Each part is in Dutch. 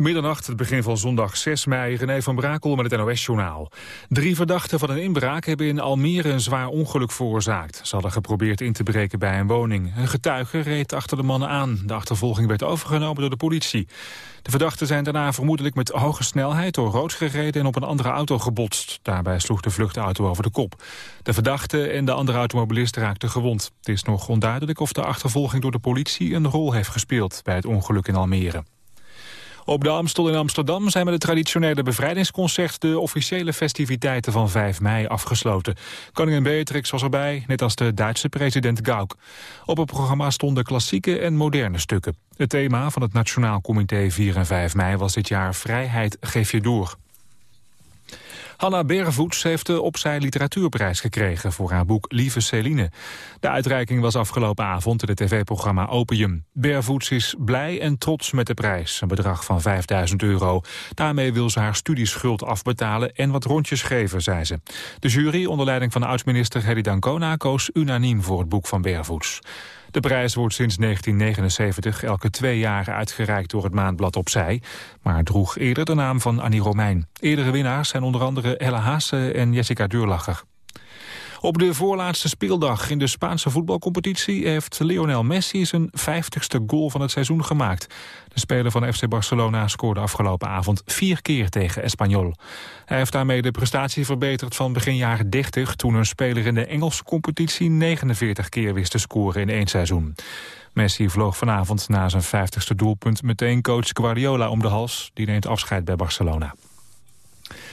Middernacht, het begin van zondag 6 mei, René van Brakel met het NOS-journaal. Drie verdachten van een inbraak hebben in Almere een zwaar ongeluk veroorzaakt. Ze hadden geprobeerd in te breken bij een woning. Een getuige reed achter de mannen aan. De achtervolging werd overgenomen door de politie. De verdachten zijn daarna vermoedelijk met hoge snelheid door rood gereden en op een andere auto gebotst. Daarbij sloeg de vluchtauto over de kop. De verdachte en de andere automobilist raakten gewond. Het is nog onduidelijk of de achtervolging door de politie een rol heeft gespeeld bij het ongeluk in Almere. Op de Amstel in Amsterdam zijn met het traditionele bevrijdingsconcert de officiële festiviteiten van 5 mei afgesloten. Koningin Beatrix was erbij, net als de Duitse president Gauck. Op het programma stonden klassieke en moderne stukken. Het thema van het Nationaal Comité 4 en 5 mei was dit jaar Vrijheid geef je door. Hanna Bervoets heeft de Opzij Literatuurprijs gekregen voor haar boek Lieve Celine. De uitreiking was afgelopen avond in het tv-programma Opium. Bervoets is blij en trots met de prijs, een bedrag van 5000 euro. Daarmee wil ze haar studieschuld afbetalen en wat rondjes geven, zei ze. De jury onder leiding van oud-minister Hedy Dancona koos unaniem voor het boek van Bervoets. De prijs wordt sinds 1979 elke twee jaar uitgereikt door het maandblad Opzij, maar droeg eerder de naam van Annie Romein. Eerdere winnaars zijn onder andere Ella Haase en Jessica Deurlacher. Op de voorlaatste speeldag in de Spaanse voetbalcompetitie... heeft Lionel Messi zijn vijftigste goal van het seizoen gemaakt. De speler van FC Barcelona scoorde afgelopen avond vier keer tegen Espanyol. Hij heeft daarmee de prestatie verbeterd van begin jaren 30... toen een speler in de Engelse competitie 49 keer wist te scoren in één seizoen. Messi vloog vanavond na zijn vijftigste doelpunt meteen coach Guardiola om de hals. Die neemt afscheid bij Barcelona.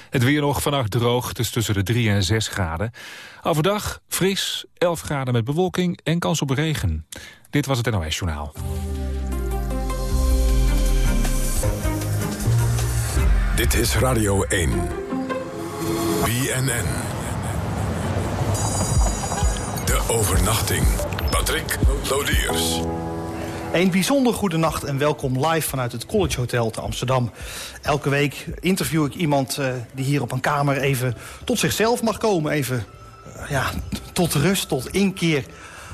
Het weer nog vannacht droog, dus tussen de 3 en 6 graden. Overdag fris, 11 graden met bewolking en kans op regen. Dit was het NOS Journaal. Dit is Radio 1. BNN. De overnachting. Patrick Lodiers. Een bijzonder goede nacht en welkom live vanuit het College Hotel te Amsterdam. Elke week interview ik iemand uh, die hier op een kamer even tot zichzelf mag komen. Even uh, ja, tot rust, tot inkeer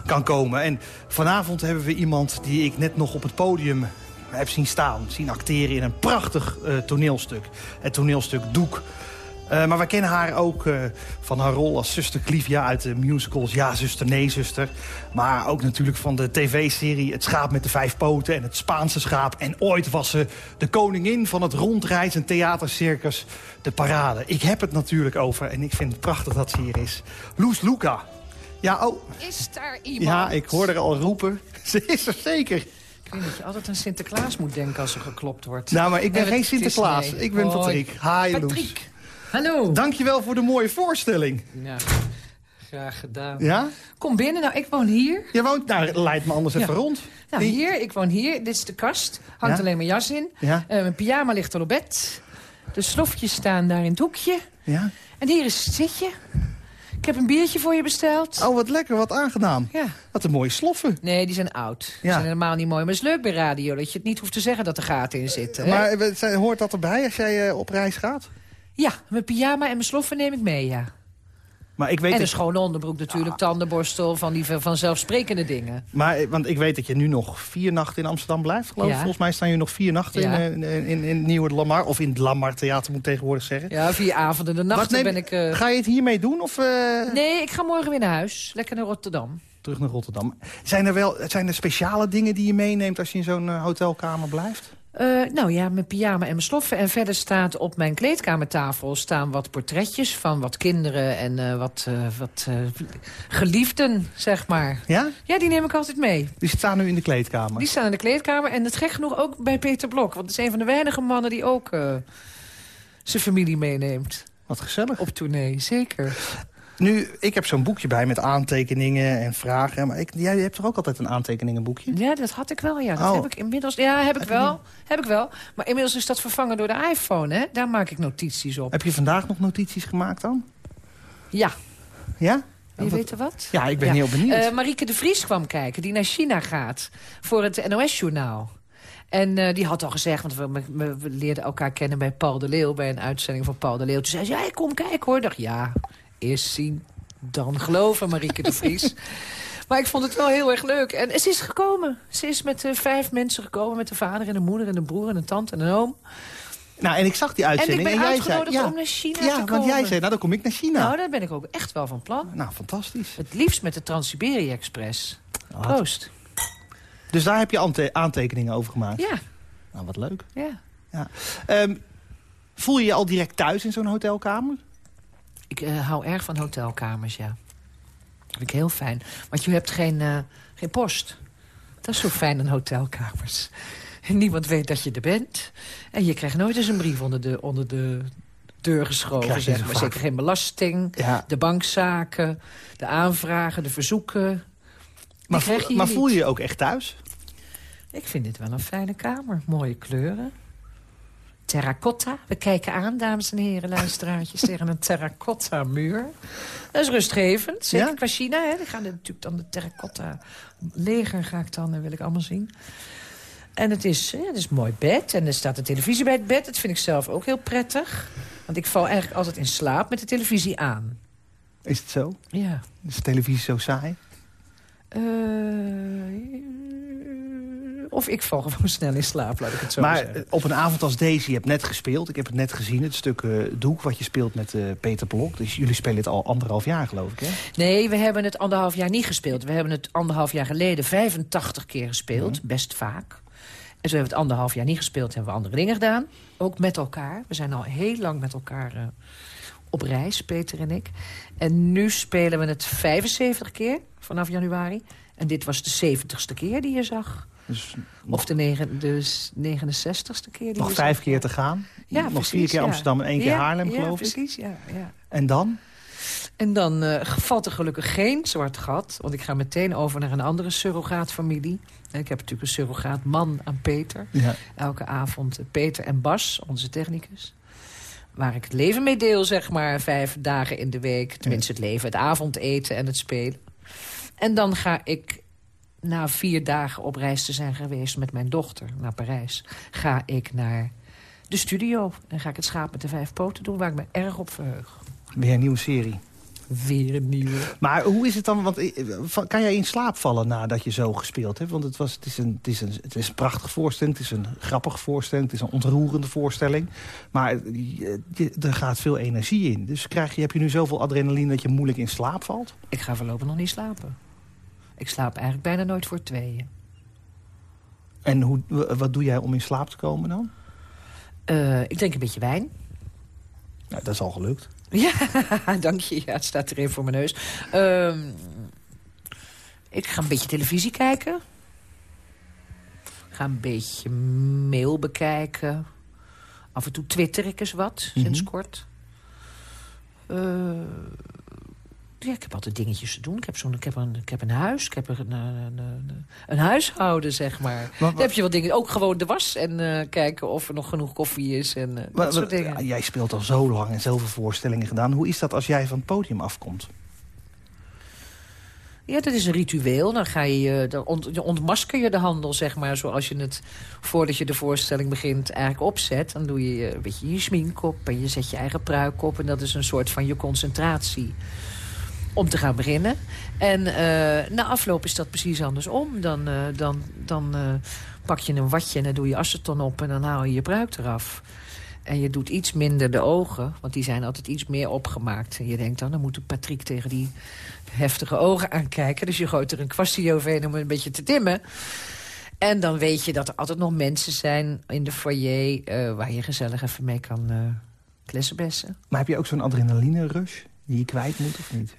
kan komen. En vanavond hebben we iemand die ik net nog op het podium heb zien staan. Zien acteren in een prachtig uh, toneelstuk. Het toneelstuk Doek. Uh, maar wij kennen haar ook uh, van haar rol als zuster Clivia uit de musicals Ja, zuster, nee, zuster. Maar ook natuurlijk van de tv-serie Het schaap met de vijf poten en het Spaanse schaap. En ooit was ze de koningin van het rondreizen theatercircus De Parade. Ik heb het natuurlijk over en ik vind het prachtig dat ze hier is. Loes Luca. Ja, oh. Is daar iemand? Ja, ik hoor er al roepen. Ze is er zeker. Ik weet dat je altijd aan Sinterklaas moet denken als er geklopt wordt. Nou, maar ik ben geen Sinterklaas. Nee. Ik ben Patrick. Hi, Loes. Hallo. Dankjewel voor de mooie voorstelling. Ja, graag gedaan. Ja? Kom binnen. Nou, ik woon hier. Je woont, nou, leid me anders ja. even rond. Nou, hier. Ik woon hier. Dit is de kast. Hangt ja? alleen mijn jas in. Ja? Uh, mijn pyjama ligt al op bed. De slofjes staan daar in het hoekje. Ja? En hier is het zitje. Ik heb een biertje voor je besteld. Oh, wat lekker, wat aangenaam. Ja. Wat een mooie sloffen. Nee, die zijn oud. Die ja. zijn helemaal niet mooi. Maar het is leuk bij radio dat je het niet hoeft te zeggen dat er gaten in zitten. Maar hè? hoort dat erbij als jij uh, op reis gaat? Ja, mijn pyjama en mijn sloffen neem ik mee, ja. Maar ik weet en een dat... schone onderbroek natuurlijk, ja. tandenborstel, van die vanzelfsprekende dingen. Maar, want ik weet dat je nu nog vier nachten in Amsterdam blijft, geloof ik. Ja. Volgens mij staan je nog vier nachten ja. in, in, in, in Nieuwe Lamar. Of in het Lamar Theater, moet ik tegenwoordig zeggen. Ja, vier avonden de nachten neem, ben ik... Uh... Ga je het hiermee doen? Of, uh... Nee, ik ga morgen weer naar huis. Lekker naar Rotterdam. Terug naar Rotterdam. Zijn er wel zijn er speciale dingen die je meeneemt als je in zo'n uh, hotelkamer blijft? Uh, nou ja, mijn pyjama en mijn sloffen. En verder staat op mijn kleedkamertafel staan wat portretjes van wat kinderen en uh, wat, uh, wat geliefden, zeg maar. Ja? Ja, die neem ik altijd mee. Die staan nu in de kleedkamer? Die staan in de kleedkamer en het gek genoeg ook bij Peter Blok. Want het is een van de weinige mannen die ook zijn familie meeneemt. Wat gezellig. Op tournee, zeker. Nu, ik heb zo'n boekje bij met aantekeningen en vragen. Maar ik, jij hebt toch ook altijd een aantekeningenboekje? Ja, dat had ik wel, ja. Dat oh. heb ik inmiddels... Ja, heb ik wel. Heb ik wel. Maar inmiddels is dat vervangen door de iPhone, hè? Daar maak ik notities op. Heb je vandaag nog notities gemaakt dan? Ja. Ja? Je weten wat? Ja, ik ben ja. heel benieuwd. Uh, Marieke de Vries kwam kijken, die naar China gaat. Voor het NOS-journaal. En uh, die had al gezegd, want we, we, we, leerden elkaar kennen bij Paul de Leeuw... bij een uitzending van Paul de Leeuw. Toen zei ze, ja, kom kijken hoor. Ik dacht, ja, eerst zien, dan geloven, Marieke de Vries. Maar ik vond het wel heel erg leuk. En ze is gekomen. Ze is met uh, vijf mensen gekomen. Met de vader en de moeder en de broer en een tante en een oom. Nou, en ik zag die uitzending. En ik ben jij uitgenodigd zei, ja, om naar China ja, te komen. want jij zei, nou dan kom ik naar China. Nou, daar ben ik ook echt wel van plan. Nou, fantastisch. Het liefst met de Trans-Siberië Express. Proost. Dus daar heb je ante- aantekeningen over gemaakt? Ja, Nou, wat leuk. ja. Ja. Ehm, voel je je al direct thuis in zo'n hotelkamer? Ik eh, hou erg van hotelkamers, ja. Dat vind ik heel fijn. Want je hebt geen, eh, geen post. Dat is zo fijn aan hotelkamers. Niemand weet dat je er bent. En je krijgt nooit eens een brief onder de, onder de deur geschoven. Zeg maar. Zeker geen belasting, Ja. de bankzaken, de aanvragen, de verzoeken. Maar, krijg voel, je maar voel je je ook echt thuis? Ik vind dit wel een fijne kamer. Mooie kleuren. Terracotta. We kijken aan, dames en heren, luisteraartjes... tegen een terracotta muur. Dat is rustgevend. Zeker Ja? qua China, hè. Die gaan natuurlijk dan de terracotta leger ga ik dan, wil ik allemaal zien. En het is, ja, het is een mooi bed. En er staat een televisie bij het bed. Dat vind ik zelf ook heel prettig. Want ik val eigenlijk altijd in slaap met de televisie aan. Is het zo? Ja. Is de televisie zo saai? Eh, of ik val gewoon snel in slaap, laat ik het zo maar zeggen. eh, op een avond als deze, je hebt net gespeeld. Ik heb het net gezien, het stuk eh, Doek wat je speelt met eh, Peter Blok. Dus jullie spelen het al anderhalf jaar, geloof ik, hè? Nee, we hebben het anderhalf jaar niet gespeeld. We hebben het anderhalf jaar geleden 85 keer gespeeld. Best vaak. En zo hebben we het anderhalf jaar niet gespeeld. Hebben we andere dingen gedaan. Ook met elkaar. We zijn al heel lang met elkaar eh, op reis, Peter en ik. En nu spelen we het 75 keer vanaf januari. En dit was de 70ste keer die je zag. Dus Of de, negen, de 69ste keer die nog vijf keer te gaan. Ja, nog precies, vier keer ja. Amsterdam en één keer Ja, Haarlem, ja, geloof ik. precies, ja, ja. En dan? En dan eh, valt er gelukkig geen zwart gat. Want ik ga meteen over naar een andere surrogaatfamilie. En Ik heb natuurlijk een surrogaat man aan Peter. Ja. Elke avond eh, Peter en Bas, onze technicus. Waar ik het leven mee deel, zeg maar. Vijf dagen in de week. Tenminste het leven, het avondeten en het spelen. En dan ga ik, na vier dagen op reis te zijn geweest met mijn dochter naar Parijs... ga ik naar de studio. En ga ik het schaap met de vijf poten doen, waar ik me erg op verheug. Weer een nieuwe serie. Weer een nieuwe. Maar hoe is het dan? Want eh, van- kan jij in slaap vallen nadat je zo gespeeld hebt? Want het, was, het, is een, het, is een, het is een prachtige voorstelling, het is een grappige voorstelling... het is een ontroerende voorstelling. Maar eh, er gaat veel energie in. Dus krijg je, heb je nu zoveel adrenaline dat je moeilijk in slaap valt? Ik ga voorlopig nog niet slapen. Ik slaap eigenlijk bijna nooit voor tweeën. En hoe, wat doe jij om in slaap te komen dan? Eh, ik drink een beetje wijn. Nou, dat is al gelukt. Ja, dank je. Ja, het staat er even voor mijn neus. Ehm, ik ga een beetje televisie kijken. Ik ga een beetje mail bekijken. Af en toe twitter ik eens wat, sinds Mhm. kort. Eh, ja, ik heb altijd dingetjes te doen. Ik heb, zo'n, ik heb, een, ik heb een huis, ik heb een, een, een, een huishouden, zeg maar. Maar- Dan heb je wat dingen. Ook gewoon de was en eh, kijken of er nog genoeg koffie is en eh, Maar- dat soort dingen. jij speelt al zo lang en zoveel voorstellingen gedaan. Hoe is dat als jij van het podium afkomt? Ja, dat is een ritueel. Dan, ga je, dan ont, je ontmasker je de handel, zeg maar. Zoals je het, voordat je de voorstelling begint, eigenlijk opzet. Dan doe je eh, een beetje je smink op en je zet je eigen pruik op. En dat is een soort van je concentratie om te gaan beginnen. En eh, na afloop is dat precies andersom. Dan, eh, dan, dan eh, pak je een watje en dan doe je aceton op... en dan haal je je pruik eraf. En je doet iets minder de ogen, want die zijn altijd iets meer opgemaakt. En je denkt dan, dan moet Patrick tegen die heftige ogen aankijken. Dus je gooit er een kwastje overheen om een beetje te dimmen. En dan weet je dat er altijd nog mensen zijn in de foyer... waar je gezellig even mee kan eh klessenbessen. Maar heb je ook zo'n adrenaline rush die je kwijt moet of niet?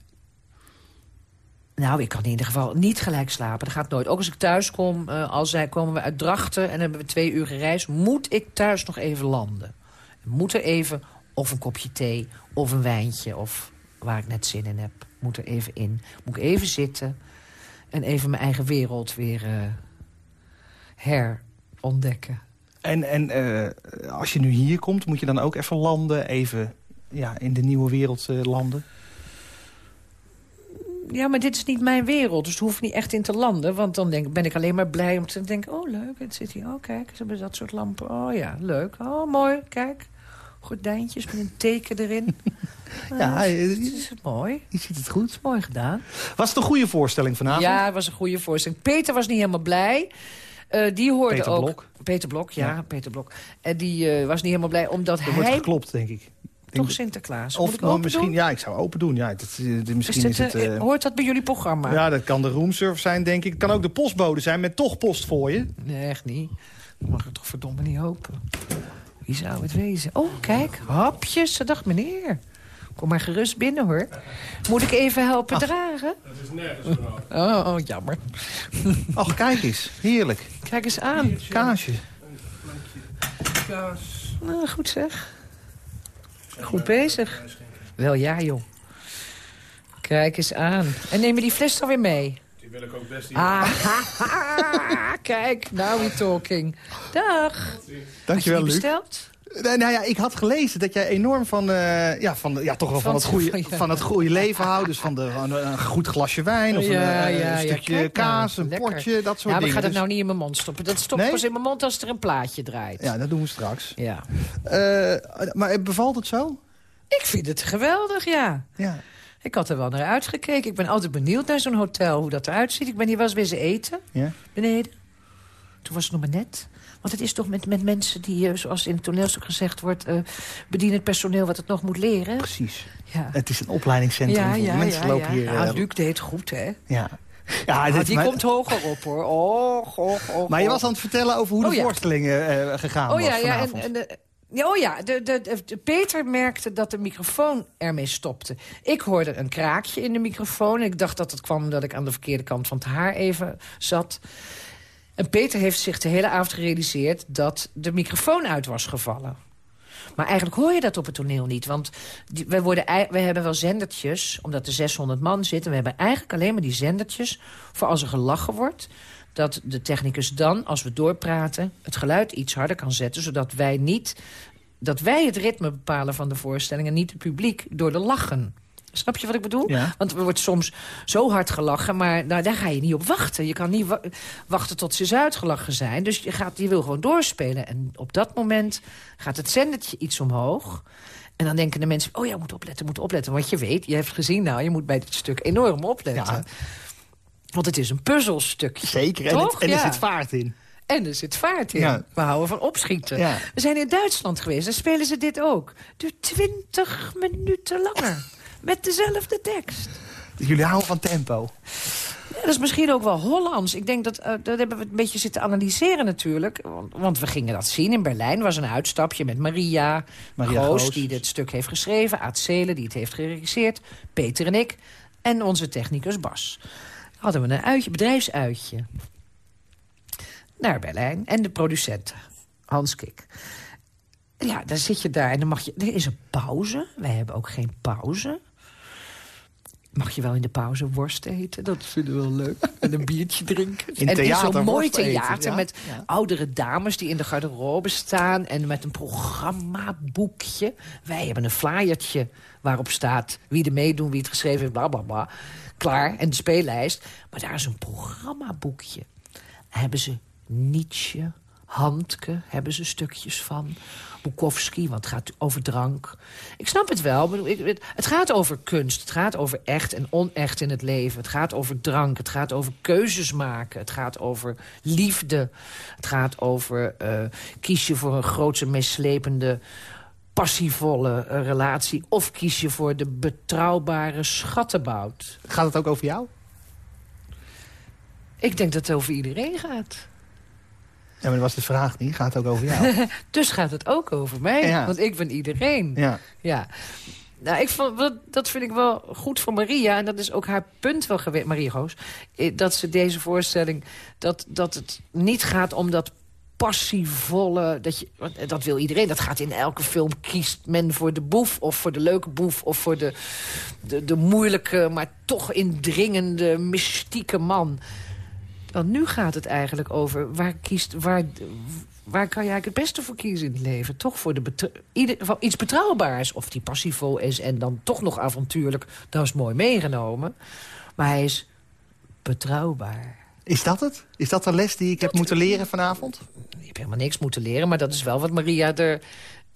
Nou, ik kan in ieder geval niet gelijk slapen. Dat gaat nooit. Ook als ik thuis kom, eh, als zij komen we uit Drachten... en hebben we twee uur gereisd, moet ik thuis nog even landen. Moet er even of een kopje thee of een wijntje... of waar ik net zin in heb, moet er even in. Moet ik even zitten en even mijn eigen wereld weer eh, herontdekken. En, en eh, als je nu hier komt, moet je dan ook even landen, even ja, in de nieuwe wereld landen? Ja, maar dit is niet mijn wereld, dus het hoeft niet echt in te landen. Want dan denk, ben ik alleen maar blij om te denken... oh, leuk, het zit hier. Oh, kijk, ze hebben dat soort lampen. Oh ja, leuk. Oh, mooi, kijk. Gordijntjes met een teken erin. Ja, het je, is mooi. je ziet het goed. Mooi gedaan. Was het een goede voorstelling vanavond? Ja, het was een goede voorstelling. Peter was niet helemaal blij. Eh, die hoorde Peter ook... Blok. Peter Blok, ja, Ja. Peter Blok. En die eh, was niet helemaal blij, omdat Er wordt hij... geklopt, denk ik. Toch Sinterklaas. Moet Of ik nou, open misschien, doen? ja, ik zou open doen. Ja, dat, eh, Is misschien dit, is het... eh, hoort dat bij jullie programma? ja, dat kan de roomservice zijn, denk ik. Het kan ook de postbode zijn met toch post voor je. Nee, echt niet. Dan mag het toch verdomme niet open. Wie zou het wezen? Oh, kijk, hapjes. Dag meneer. Kom maar gerust binnen, hoor. Moet ik even helpen dragen? Dat is nergens oh, oh, jammer. Ach, kijk eens. Heerlijk. Kijk eens aan. Kaasje. Nou, goed zeg. Goed bezig. Wel ja, joh. Kijk eens aan. En neem je die fles dan weer mee? Die wil ik ook best Ah, kijk, now we talking. Dag. Dankjewel, je Luc. die besteld? Nou ja, ik had gelezen dat jij enorm van, eh, ja, van, ja, toch wel van, het goede, van- het goede leven houdt. Dus van, de, een goed glasje wijn of een, Ja, eh, ja, stukje nou, kaas, een lekker. portje, dat soort Ja, maar ik dingen. ga dat Dus- nou niet in mijn mond stoppen. Dat stopt Nee? pas in mijn mond als er een plaatje draait. Ja, dat doen we straks. ja. Eh, maar bevalt het zo? Ik vind het geweldig, ja. Ja. Ik had er wel naar uitgekeken. Ik ben altijd benieuwd naar zo'n hotel, hoe dat eruit ziet. Ik ben hier wel eens wezen eten, ja? beneden. Toen was het nog maar net. Want het is toch met, met mensen die, eh, zoals in het toneelstuk gezegd wordt... eh bedienen het personeel wat het nog moet leren. Precies. Ja, Het is een opleidingscentrum. ja, voor ja. mensen ja, lopen ja. hier... Ja, eh, Luc deed goed, hè? ja. Ja, Ah, dit- die maar, komt hoger op, hoor. Och, och, och, maar je och. was aan het vertellen over hoe Oh, de ja. voorstelling eh, gegaan Oh was ja, ja, en, vanavond. en de, ja, oh ja, de, de, de- de- Peter merkte dat de microfoon ermee stopte. Ik hoorde een kraakje in de microfoon. Ik dacht dat het kwam omdat ik aan de verkeerde kant van het haar even zat. En Peter heeft zich de hele avond gerealiseerd dat de microfoon uit was gevallen. Maar eigenlijk hoor je dat op het toneel niet. Want wij, worden, hebben wel zendertjes, omdat er 600 man zitten. We hebben eigenlijk alleen maar die zendertjes voor als er gelachen wordt. Dat de technicus dan, als we doorpraten, het geluid iets harder kan zetten. Zodat wij niet dat wij het ritme bepalen van de voorstelling... en niet het publiek door de lachen. Snap je wat ik bedoel? Ja. Want er wordt soms zo hard gelachen, maar nou, daar ga je niet op wachten. Je kan niet wa- wachten tot ze uitgelachen zijn. Dus je, gaat, je wil gewoon doorspelen. En op dat moment gaat het zendertje iets omhoog. En dan denken de mensen, oh ja, moet opletten, moet opletten. Want je weet, je hebt gezien nou, je moet bij dit stuk enorm opletten. Ja. Want het is een puzzelstukje. Zeker, en, het- en er zit vaart in. En er zit vaart in. Ja. We houden van opschieten. Ja. We zijn in Duitsland geweest, daar spelen ze dit ook. Duurt twintig minuten langer. Met dezelfde tekst. Jullie houden van tempo. Ja, dat is misschien ook wel Hollands. Ik denk dat, eh, dat hebben we een beetje zitten analyseren natuurlijk. Want, want we gingen dat zien in Berlijn. was een uitstapje met Maria, Maria Goos, Goos. die dit stuk heeft geschreven. Aad Zelen, die het heeft geregisseerd. Peter en ik. En onze technicus Bas. Hadden we een uitje, bedrijfsuitje. Naar Berlijn. En de producent, Hans Kik. Ja, dan zit je daar en dan mag je... Er is een pauze. Wij hebben ook geen pauze. Mag je wel in de pauze worst eten? Dat vinden we wel leuk. En een biertje drinken. In en in theater zo'n mooi eten, theater ja. met Ja. oudere dames die in de garderobe staan... en met een programmaboekje. Wij hebben een flyertje waarop staat wie er meedoen, wie het geschreven heeft, bla bla bla. Klaar, en de speellijst. Maar daar is een programmaboekje. Hebben ze Nietzsche, Handke, hebben ze stukjes van. Bukowski, want het gaat over drank. Ik snap het wel. Het gaat over kunst. Het gaat over echt en onecht in het leven. Het gaat over drank. Het gaat over keuzes maken. Het gaat over liefde. Het gaat over eh, kies je voor een grootse, meeslepende passievolle eh, relatie... of kies je voor de betrouwbare schattenbout. Gaat het ook over jou? Ik denk dat het over iedereen gaat. Ja, maar dat was de vraag niet. Gaat het ook over jou? Dus gaat het ook over mij, Ja. want ik ben iedereen. ja. Ja. Nou, ik vond, dat vind ik wel goed voor Maria. En dat is ook haar punt wel geweest, Maria Goos. eh, Dat ze deze voorstelling... Dat, dat het niet gaat om dat passievolle... Dat, je, eh, dat wil iedereen. Dat gaat in elke film. Kiest men voor de boef of voor de leuke boef... of voor de, de, de moeilijke, maar toch indringende, mystieke man. Want nu gaat het eigenlijk over waar kiest... Waar, waar kan je eigenlijk het beste voor kiezen in het leven? Toch voor de ieder, geval iets betrouwbaars. Of die passievol is en dan toch nog avontuurlijk. Dat is mooi meegenomen. Maar hij is betrouwbaar. Is dat het? Is dat de les die ik heb moeten leren vanavond? Je hebt helemaal niks moeten leren, maar dat is wel wat Maria er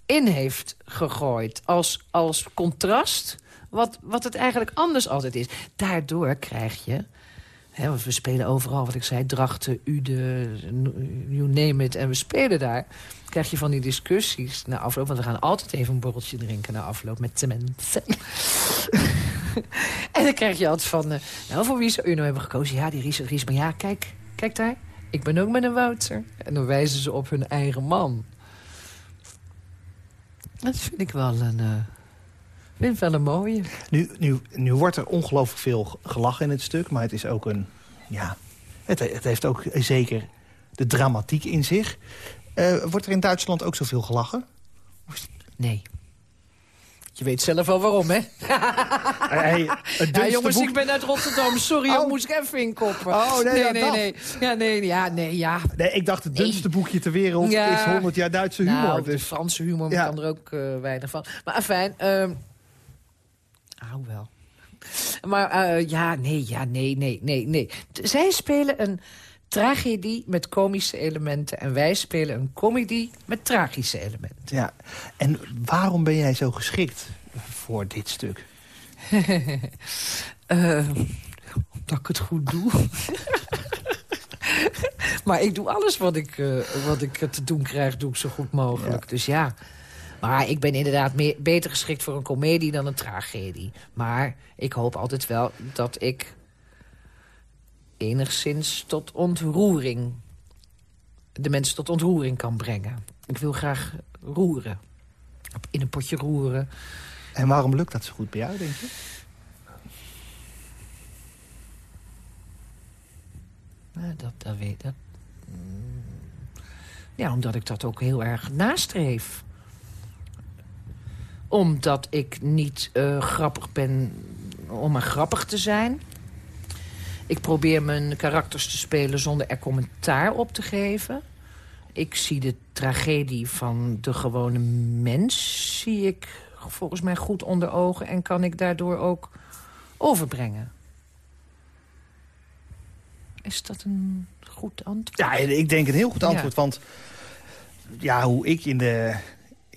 in heeft gegooid. Als, als contrast, wat, wat het eigenlijk anders altijd is. Daardoor krijg je... Want we spelen overal, wat ik zei, Drachten, Ude, you name it. En we spelen daar. krijg je van die discussies na afloop. Want we gaan altijd even een borreltje drinken na afloop met de mensen. en dan krijg je altijd van... Uh, nou, voor wie zou u nou hebben gekozen? Ja, die Ries, Ries. Maar ja, kijk, kijk daar. Ik ben ook met een Wouter. En dan wijzen ze op hun eigen man. Dat vind ik wel een... Uh, vind wel een mooie. Nu, nu, nu wordt er ongelooflijk veel gelachen in het stuk. Maar het is ook een... Ja, het, het heeft ook zeker de dramatiek in zich. Uh, wordt er in Duitsland ook zoveel gelachen? Nee. Je weet zelf wel waarom, hè? Hey, ja, jongens, ik ben uit Rotterdam. Sorry, oh. moest ik even inkoppen. Oh, nee, nee, ja, nee, nee. Ja, nee, ja, nee, ja. Nee, ik dacht, het dunste boekje ter wereld is 100 jaar Duitse humor. Nou, dus. de Franse humor ja. kan er ook uh, weinig van. Maar afijn, um, hou wel. Maar uh, ja, nee, ja, nee, nee, nee, nee. Zij spelen een tragedie met komische elementen... en wij spelen een comedy met tragische elementen. Ja, en waarom ben jij zo geschikt voor dit stuk? uh, omdat ik het goed doe. maar ik doe alles wat ik, uh, wat ik te doen krijg, doe ik zo goed mogelijk. Ja. Dus ja... Maar ik ben inderdaad meer, beter geschikt voor een komedie dan een tragedie. Maar ik hoop altijd wel dat ik enigszins tot ontroering... de mensen tot ontroering kan brengen. Ik wil graag roeren. In een potje roeren. En waarom lukt dat zo goed bij jou, denk je? Nou, dat, dat weet ik. Ja, omdat ik dat ook heel erg nastreef. Omdat ik niet uh, grappig ben om maar grappig te zijn. Ik probeer mijn karakters te spelen zonder er commentaar op te geven. Ik zie de tragedie van de gewone mens... zie ik volgens mij goed onder ogen... en kan ik daardoor ook overbrengen. Is dat een goed antwoord? Ja, ik denk een heel goed antwoord. Ja. Want ja, hoe ik in de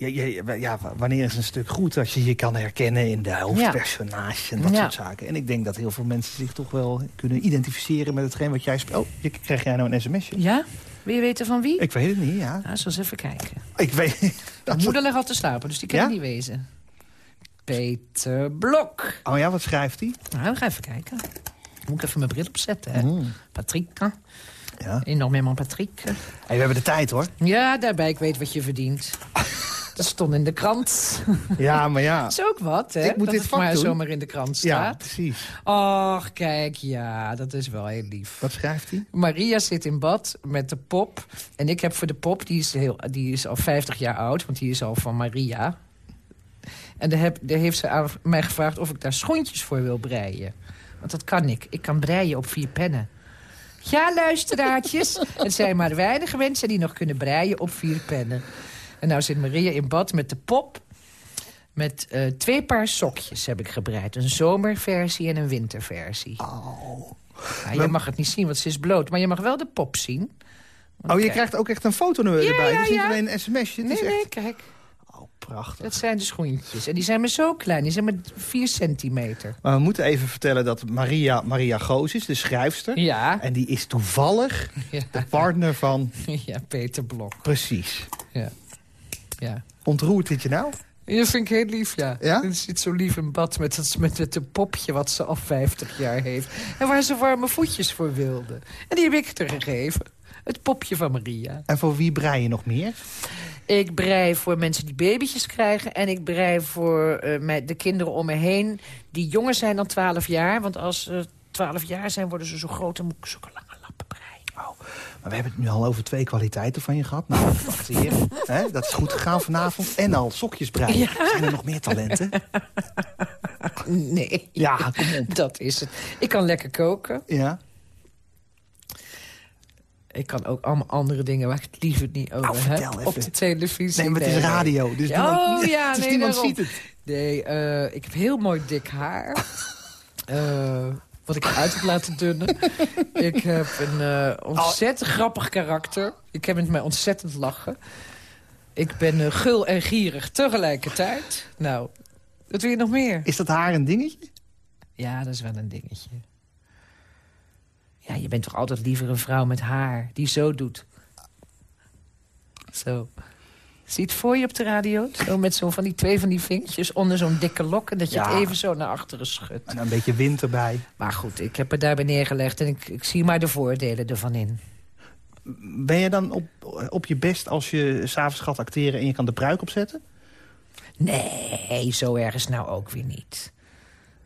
ja, ja, wanneer is een stuk goed als je je kan herkennen in de hoofdpersonage en dat soort zaken. En ik denk dat heel veel mensen zich toch wel kunnen identificeren met hetgeen wat jij speelt. Oh, krijg jij nou een sms'je? Ja? Wil je weten van wie? Ik weet het niet, ja. Nou, eens even kijken. Ik weet Mijn moeder ligt al te slapen, dus die kan niet wezen. Peter Blok. Oh ja, wat schrijft hij? Nou, we gaan even kijken. Moet ik even mijn bril opzetten, hè? Mm. Patrick. Ja. Enormément Patrick. Hey, we hebben de tijd, hoor. Ja, daarbij, ik weet wat je verdient. Dat stond in de krant. Ja, maar ja. Dat is ook wat, hè? Ik moet dat dit het maar doen. zomaar in de krant staat. Ja, precies. Och, kijk, ja, dat is wel heel lief. Wat schrijft hij? Maria zit in bad met de pop. En ik heb voor de pop, die is, heel, die is al 50 jaar oud... want die is al van Maria. En daar, heb, daar heeft ze aan mij gevraagd of ik daar schoentjes voor wil breien. Want dat kan ik. Ik kan breien op vier pennen. Ja, luisteraartjes. Het zijn maar weinige mensen die nog kunnen breien op vier pennen. En nou zit Maria in bad met de pop. Met uh, twee paar sokjes heb ik gebreid. Een zomerversie en een winterversie. Oh. Mag het niet zien, want ze is bloot. Maar je mag wel de pop zien. Want oh, je kijk. krijgt ook echt een foto ja, erbij. Ja, het is niet ja. alleen een sms'je. Nee, nee, kijk. Oh, prachtig. Dat zijn de schoentjes. En die zijn maar zo klein. Die zijn maar 4 centimeter. Maar we moeten even vertellen dat Maria, Maria Goos is, de schrijfster. Ja. En die is toevallig de partner van... Ja, Peter Blok. Precies. Ja. Ja. Ontroert dit je nou? Ja, vind ik heel lief, ja. ja? Ze zit zo lief in bad met het, met het popje wat ze al 50 jaar heeft. En waar ze warme voetjes voor wilde. En die heb ik er gegeven. Het popje van Maria. En voor wie brei je nog meer? Ik brei voor mensen die babytjes krijgen. En ik brei voor uh, de kinderen om me heen die jonger zijn dan 12 jaar. Want als ze uh, 12 jaar zijn, worden ze zo groot en moet ik zulke lange lappen breien. Oh, maar we hebben het nu al over twee kwaliteiten van je gehad. Nou, wacht hier. Hè, dat is goed gegaan vanavond. En al sokjes breien. Ja. Zijn er nog meer talenten? Nee. Ja, kom op. Dat is het. Ik kan lekker koken. Ja. Ik kan ook allemaal andere dingen waar ik het liever niet over oh, vertel heb. Op de televisie. Nee, maar het is radio. Dus oh, niemand, ja, dus nee, niemand daarom. ziet het. Nee, uh, ik heb heel mooi dik haar. uh, wat ik uit heb laten dunnen. ik heb een uh, ontzettend oh. grappig karakter. Ik heb met mij ontzettend lachen. Ik ben uh, gul en gierig tegelijkertijd. Nou, wat wil je nog meer? Is dat haar een dingetje? Ja, dat is wel een dingetje. Ja, je bent toch altijd liever een vrouw met haar die zo doet. Zo. Zie je het voor je op de radio? Zo met zo van die twee van die vinkjes onder zo'n dikke lok... en dat je het even zo naar achteren schudt. En een beetje wind erbij. Maar goed, ik heb het daarbij neergelegd... en ik, ik zie maar de voordelen ervan in. Ben je dan op, op je best als je s'avonds gaat acteren... en je kan de pruik opzetten? Nee, zo ergens nou ook weer niet.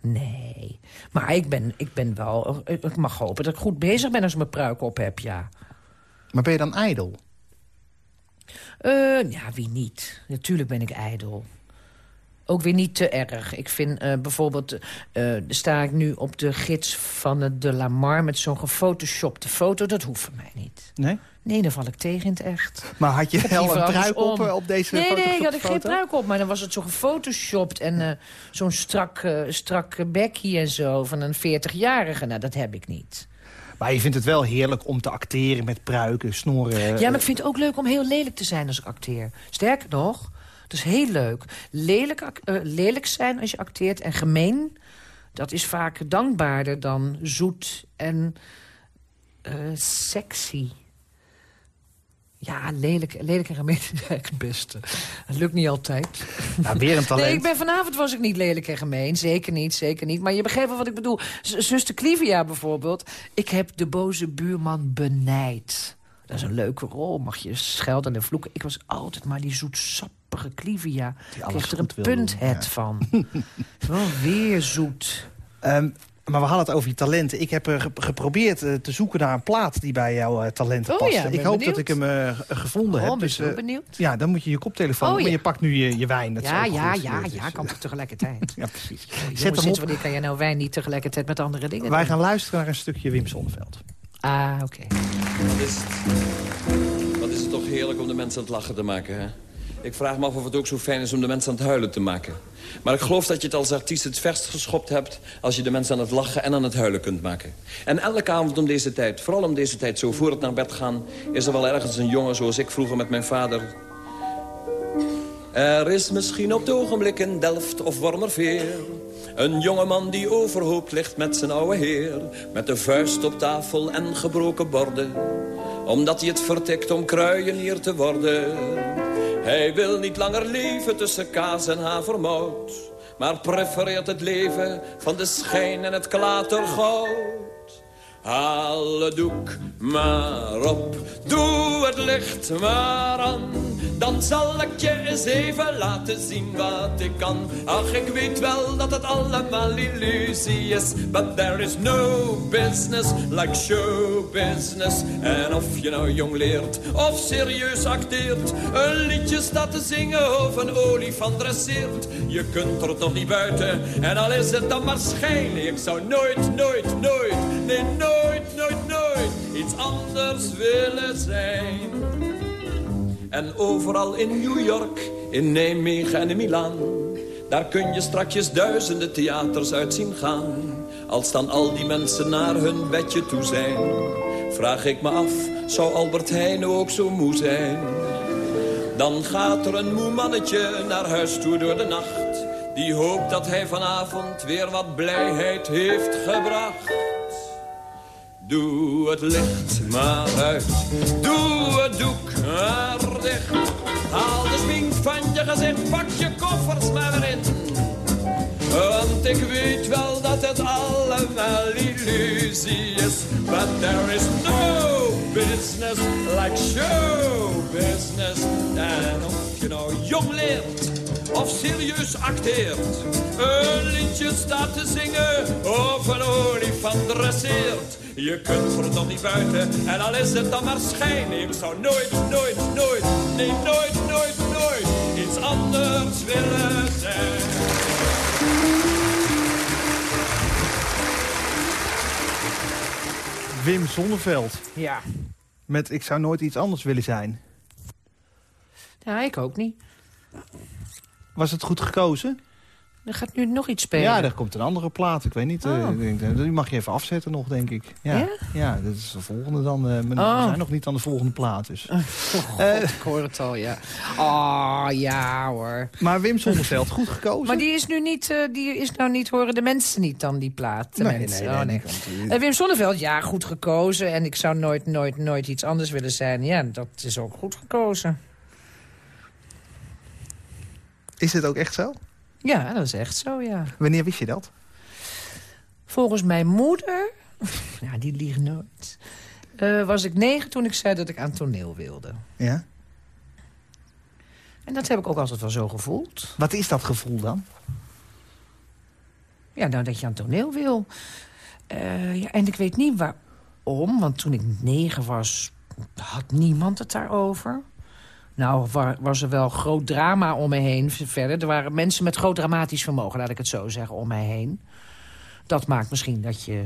Nee. Maar ik ben, ik ben wel... Ik mag hopen dat ik goed bezig ben als ik mijn pruik op heb, ja. Maar ben je dan ijdel? Uh, ja, wie niet? Natuurlijk ben ik ijdel. Ook weer niet te erg. Ik vind uh, bijvoorbeeld... Uh, sta ik nu op de gids van de Lamar... met zo'n gefotoshopte foto. Dat hoeft voor mij niet. Nee? Nee, dan val ik tegen in het echt. Maar had je wel een pruik op, op deze nee, foto? Nee, ik had ik geen pruik op. Maar dan was het zo gefotoshopt. En uh, zo'n strak, uh, strak bekje en zo van een 40-jarige. Nou, dat heb ik niet. Maar je vindt het wel heerlijk om te acteren met pruiken, snoren. Ja, maar ik vind het ook leuk om heel lelijk te zijn als ik acteer. Sterker nog, dat is heel leuk. Lelijk, uh, lelijk zijn als je acteert en gemeen... dat is vaak dankbaarder dan zoet en uh, sexy. Ja, lelijk, lelijk en gemeen is het beste. Het lukt niet altijd. Nou, weer een talent. Nee, ik ben, vanavond was ik niet lelijk en gemeen. Zeker niet, zeker niet. Maar je begrijpt wel wat ik bedoel. Z Zuster Clivia bijvoorbeeld. Ik heb de boze buurman benijd. Dat is een leuke rol. Mag je schelden en vloeken. Ik was altijd maar die zoetsappige Clivia. Die kreeg er een ja. van. wel weer zoet. Um, maar we hadden het over je talenten. Ik heb er geprobeerd uh, te zoeken naar een plaat die bij jouw uh, talenten oh, past. Ja, ik hoop dat ik hem uh, gevonden oh, heb. Dus, ben benieuwd. Ja, dan moet je je koptelefoon... Oh, ja. Maar je pakt nu je, je wijn. Dat ja, ja, goed. ja, Dus, ja, kan toch tegelijkertijd. ja, precies. Oh, Zet hem op. wanneer kan jij nou wijn niet tegelijkertijd met andere dingen Wij doen? gaan luisteren naar een stukje Wim Sonneveld. Ah, oké. Okay. Wat is het? Wat is het toch heerlijk om de mensen aan het lachen te maken, hè? Ik vraag me af of het ook zo fijn is om de mensen aan het huilen te maken. Maar ik geloof dat je het als artiest het verst geschopt hebt... als je de mensen aan het lachen en aan het huilen kunt maken. En elke avond om deze tijd, vooral om deze tijd zo voor het naar bed gaan... is er wel ergens een jongen zoals ik vroeger met mijn vader... Er is misschien op het ogenblik in Delft of Wormerveer... Een jongeman die overhoop ligt met zijn oude heer... met de vuist op tafel en gebroken borden... omdat hij het vertikt om kruienier te worden... Hij wil niet langer leven tussen kaas en havermout. Maar prefereert het leven van de schijn en het klatergoud. Haal het doek maar op, doe het licht maar aan. Dan zal ik je eens even laten zien wat ik kan. Ach, ik weet wel dat het allemaal illusie is. But there is no business like show business. En of je nou jong leert of serieus acteert. Een liedje staat te zingen of een olifant dresseert. Je kunt er toch niet buiten. En al is het dan maar schijn. Ik zou nooit, nooit, nooit, nee nooit, nooit, nooit iets anders willen zijn. En overal in New York, in Nijmegen en in Milaan... daar kun je strakjes duizenden theaters uit zien gaan. Als dan al die mensen naar hun bedje toe zijn... vraag ik me af, zou Albert Heijn ook zo moe zijn? Dan gaat er een moe mannetje naar huis toe door de nacht... die hoopt dat hij vanavond weer wat blijheid heeft gebracht. Doe het licht maar uit, doe het doek maar dicht. Haal de smink van je gezicht, pak je koffers maar weer in. Want ik weet wel dat het allemaal illusie is. But there is no business like show business. En of je nou jong leert of serieus acteert. Een liedje staat te zingen of een olifant dresseert. Je kunt er toch niet buiten en al is het dan maar schijn. Ik zou nooit, nooit, nooit, nee nooit, nooit, nooit iets anders willen zijn. Wim Sonneveld. Ja. Met Ik zou nooit iets anders willen zijn. Ja, ik ook niet. Was het goed gekozen? Er gaat nu nog iets spelen. Ja, er komt een andere plaat. Ik weet niet. eh, Oh. denk, eh, die mag je even afzetten nog, denk ik. Ja, Ja? ja? dat is de volgende dan. eh, maar Oh. We zijn nog niet aan de volgende plaat. Dus. Oh, God, Eh. ik hoor het al, ja. Oh, ja hoor. Maar Wim Sonneveld, goed gekozen. Maar die is nu niet, eh, die is nou niet, horen de mensen niet dan, die plaat? Nee, mensen. nee, Oh, nee, nee. Eh, Wim Sonneveld, ja, goed gekozen. En ik zou nooit, nooit, nooit iets anders willen zijn. Ja, dat is ook goed gekozen. Is het ook echt zo? Ja, dat is echt zo, ja. Wanneer wist je dat? Volgens mijn moeder, ja, die liegt nooit... eh, was ik negen toen ik zei dat ik aan toneel wilde. Ja. En dat heb ik ook altijd wel zo gevoeld. Wat is dat gevoel dan? Ja, nou, dat je aan toneel wil. Eh, ja, en ik weet niet waarom, want toen ik negen was... had niemand het daarover. Nou, wa- was er wel groot drama om me heen verder. Er waren mensen met groot dramatisch vermogen, laat ik het zo zeggen, om mij heen. Dat maakt misschien dat je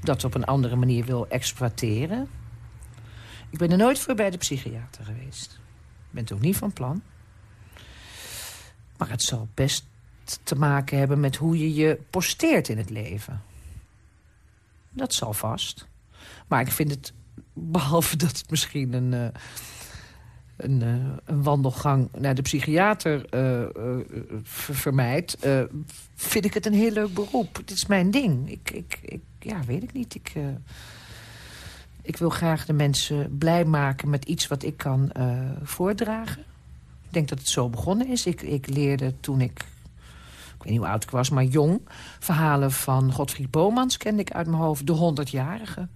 dat op een andere manier wil exploiteren. Ik ben er nooit voor bij de psychiater geweest. Ik ben het ook niet van plan. Maar het zal best te maken hebben met hoe je je posteert in het leven. Dat zal vast. Maar ik vind het, behalve dat het misschien een, eh, een, eh, een wandelgang naar de psychiater eh, eh, ver- vermijdt... vind ik het een heel leuk beroep. Het is mijn ding. Ik, ik, ik, ja, weet ik niet. Ik, ik wil graag de mensen blij maken met iets wat ik kan voordragen. Ik denk dat het zo begonnen is. Ik, ik leerde toen ik, ik weet niet hoe oud ik was, maar jong... verhalen van Godfried Bomans kende ik uit mijn hoofd, de honderdjarige.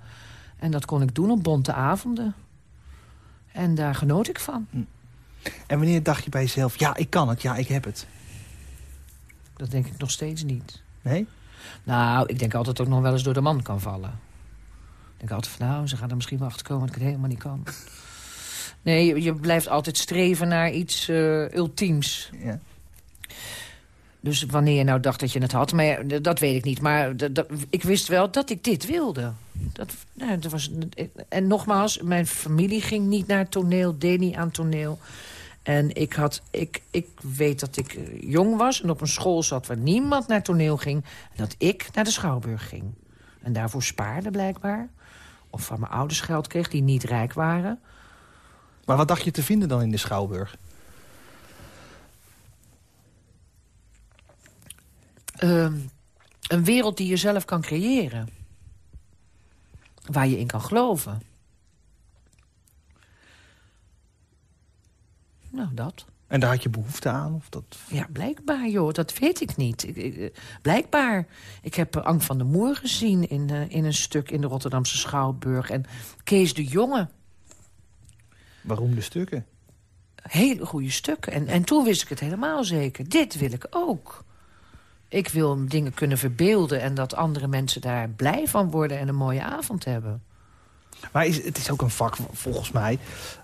En dat kon ik doen op bonte avonden. En daar genoot ik van. En wanneer dacht je bij jezelf, ja, ik kan het, ja, ik heb het? Dat denk ik nog steeds niet. Nee? Nou, ik denk altijd ook nog wel eens door de man kan vallen. Ik denk altijd van, nou, ze gaan er misschien wel achter komen dat ik het helemaal niet kan. Nee, je, je blijft altijd streven naar iets eh, ultiems. Ja. Dus wanneer je nou dacht dat je het had, maar dat weet ik niet. Maar ik wist wel dat ik dit wilde. Dat, nou, was, en nogmaals, mijn familie ging niet naar toneel, deed niet aan toneel. En ik, had, ik, ik weet dat ik eh, jong was en op een school zat waar niemand naar toneel ging. Dat ik naar de Schouwburg ging. En daarvoor spaarde blijkbaar. Of van mijn ouders geld kreeg, die niet rijk waren. Maar wat dacht je te vinden dan in de Schouwburg? Ehm, een wereld die je zelf kan creëren. Waar je in kan geloven. Nou, dat. En daar had je behoefte aan? Of dat... Ja, blijkbaar, joh. Dat weet ik niet. Ik, ik, eh, blijkbaar. Ik heb eh, Ank van der Moer gezien in, eh, in een stuk in de Rotterdamse Schouwburg. En Kees de Jonge. Beroemde stukken. Hele goede stukken. En, en toen wist ik het helemaal zeker. Dit wil ik ook. Ik wil dingen kunnen verbeelden en dat andere mensen daar blij van worden... en een mooie avond hebben. Maar is, het is ook een vak, volgens mij,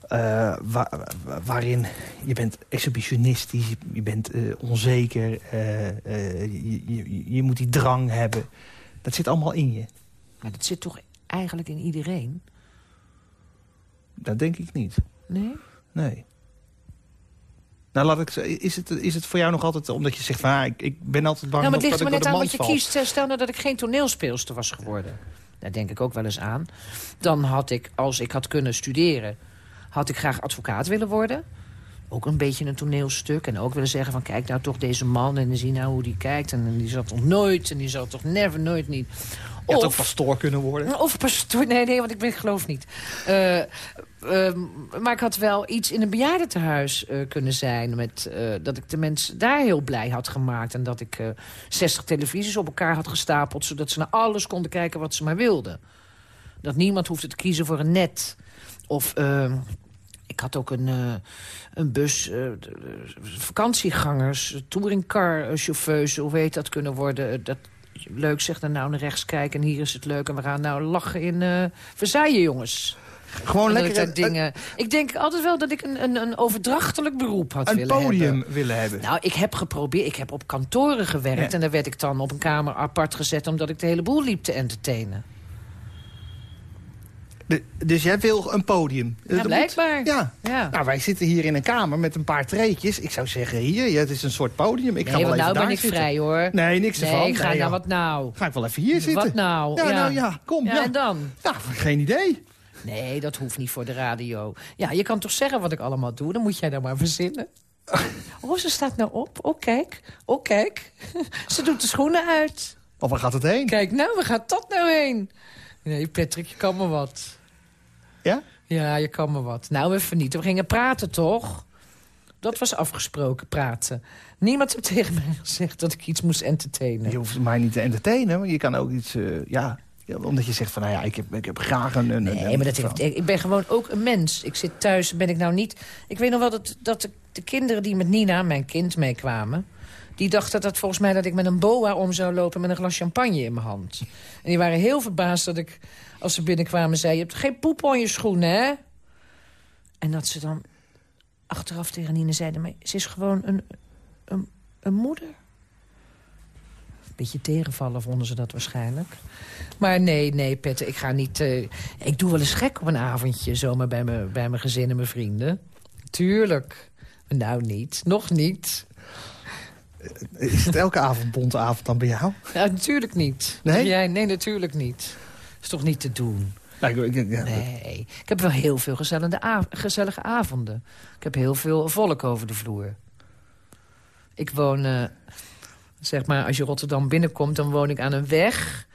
eh, wa- wa- waarin je bent exhibitionistisch, je, bent eh, onzeker, eh, je, je, je moet die drang hebben. Dat zit allemaal in je. Maar dat zit toch eigenlijk in iedereen? Dat denk ik niet. Nee? Nee. Nou, laat ik is het, is het voor jou nog altijd omdat je zegt van, ah, ik, ik ben altijd bang Nou, maar het dat, ligt dat er ik maar door net de aan mand wat je kiest. Stel nou dat ik geen toneelspeelster was geworden. Daar denk ik ook wel eens aan. Dan had ik, als ik had kunnen studeren... had ik graag advocaat willen worden. Ook een beetje een toneelstuk. En ook willen zeggen van, kijk nou toch deze man... en dan zie nou hoe die kijkt. En die zal toch nooit, en die zal toch never, nooit niet. Je had ook pastoor kunnen worden. Of pastoor, nee, nee, want ik, ben, geloof niet. Eh, ehm, maar ik had wel iets in een bejaardentehuis eh kunnen zijn. Met, eh, dat ik de mensen daar heel blij had gemaakt. En dat ik eh 60 televisies op elkaar had gestapeld... zodat ze naar alles konden kijken wat ze maar wilden. Dat niemand hoefde te kiezen voor een net. Of... ehm, ik had ook een, een bus, vakantiegangers, touringcar-chauffeurs, hoe heet dat kunnen worden. Dat, leuk zegt dan nou naar rechts kijken en hier is het leuk. En we gaan nou lachen in Versailles, jongens. Gewoon lekker ik daar een, dingen... Ik denk altijd wel dat ik een, een, een overdrachtelijk beroep had een willen podium hebben. willen hebben. Nou, ik heb geprobeerd. Ik heb op kantoren gewerkt. Ja. En daar werd ik dan op een kamer apart gezet... omdat ik de hele boel liep te entertainen. De- dus jij wil een podium? Dat moet- blijkbaar. Ja. Ja. Nou, wij zitten hier in een kamer met een paar treetjes. Ik zou zeggen, hier, ja, het is een soort podium. Ik ga wel even nou ben daar ik zitten. vrij, hoor. Nee, niks Nee, ervan. ik ga Nee, nou ja. wat nou. Ga ik wel even hier zitten. Wat nou? Ja, Ja. nou ja, kom. Ja, Ja, en dan? Ja, geen idee. Nee, dat hoeft niet voor de radio. Ja, je kan toch zeggen wat ik allemaal doe? Dan moet jij daar maar verzinnen. Oh, ze staat nou op. Oh, kijk. Oh, kijk. Ze doet de schoenen uit. Of waar gaat het heen? Kijk nou, waar gaat dat nou heen? Nee, Patrick, je kan me wat. Ja? Ja, je kan me wat. Nou, even niet. We gingen praten, toch? Dat was afgesproken, praten. Niemand heeft tegen mij gezegd dat ik iets moest entertainen. Je hoeft mij niet te entertainen, maar je kan ook iets... eh, ja, omdat je zegt van, nou ja, ik heb, ik heb graag een... een Nee, een- maar dat heeft, ik ben gewoon ook een mens. Ik zit thuis, ben ik nou niet... Ik weet nog wel dat, dat de, de kinderen die met Nina, mijn kind, meekwamen... die dachten dat volgens mij dat ik met een boa om zou lopen... met een glas champagne in mijn hand. En die waren heel verbaasd dat ik, als ze binnenkwamen, zei... je hebt geen poep aan je schoenen, hè? En dat ze dan achteraf tegen Nina zeiden... maar ze is gewoon een, een, een moeder. Beetje tegenvallen vonden ze dat waarschijnlijk. Maar nee, nee, Petter, ik ga niet... eh, ik doe wel eens gek op een avondje, zomaar bij, me, bij mijn gezin en mijn vrienden. Tuurlijk. Nou niet, nog niet. Is het elke avond bonte avond dan bij jou? Ja, natuurlijk niet. Nee? Jij, nee, natuurlijk niet. Is toch niet te doen? Nou, ik- ik- ja, Nee. Ik heb wel heel veel gezellige avonden. Ik heb heel veel volk over de vloer. Ik woon, eh, zeg maar, als je Rotterdam binnenkomt... dan woon ik aan een weg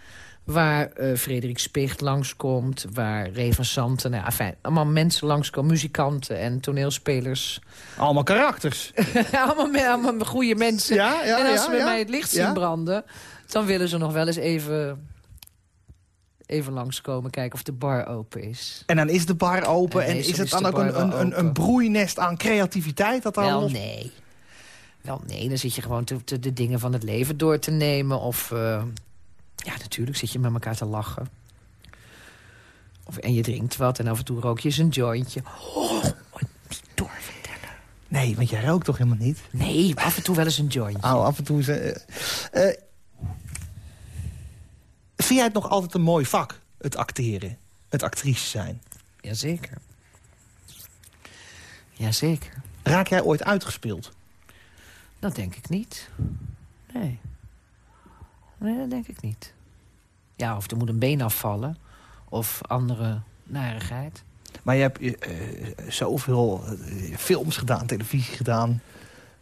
waar eh, Frederik Spicht langskomt... waar Ray van Santen, nou, enfin, allemaal mensen langskomen... muzikanten en toneelspelers. Allemaal karakters. allemaal, allemaal goede mensen. Ja, ja, en als ja, ze bij ja. mij het licht zien Ja. branden... dan willen ze nog wel eens even, even langskomen... kijken of de bar open is. En dan is de bar open. En is het is dan ook een, een, een, broeinest aan creativiteit? Dat dan Wel los... nee. Wel nee, dan zit je gewoon te, te- de dingen van het leven door te nemen. Of, eh, ja, natuurlijk zit je met elkaar te lachen. Of, en je drinkt wat en af en toe rook je eens een jointje. Oh, niet doorvertellen. Nee, want jij rookt toch helemaal niet? Nee, af en toe wel eens een jointje. Oh, af en toe... Is, eh, eh, vind jij het nog altijd een mooi vak, het acteren? Het actrice zijn? Jazeker. Jazeker. Raak jij ooit uitgespeeld? Dat denk ik niet. Nee. Nee, dat denk ik niet. Ja, of er moet een been afvallen. Of andere narigheid. Maar je hebt eh, eh, zoveel eh, films gedaan, televisie gedaan,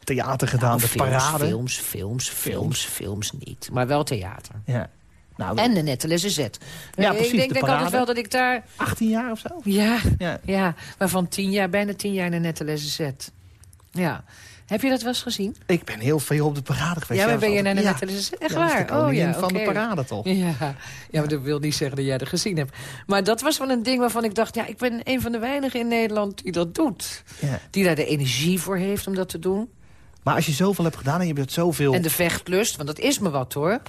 theater gedaan, Nou, de films, parade. Films, films, films, films niet. Maar wel theater. Ja. Nou, En de nette les Z. Ja, ik precies, denk, de denk altijd wel dat ik daar... 18 jaar of zo? Ja, Ja. ja, waarvan tien jaar, bijna tien jaar in de nette les Z. Ja. Heb je dat wel eens gezien? Ik ben heel veel op de parade geweest. Ja, maar ben je naar de Ja. Z? Echt Ja, dat is waar? de oh ja, van de parade toch? Ja. ja, maar dat wil niet zeggen dat jij er gezien hebt. Maar dat was wel een ding waarvan ik dacht... ja, ik ben een van de weinigen in Nederland die dat doet. Die daar de energie voor heeft om dat te doen. Maar als je zoveel hebt gedaan en je hebt zoveel... En de vechtlust, want dat is me wat hoor.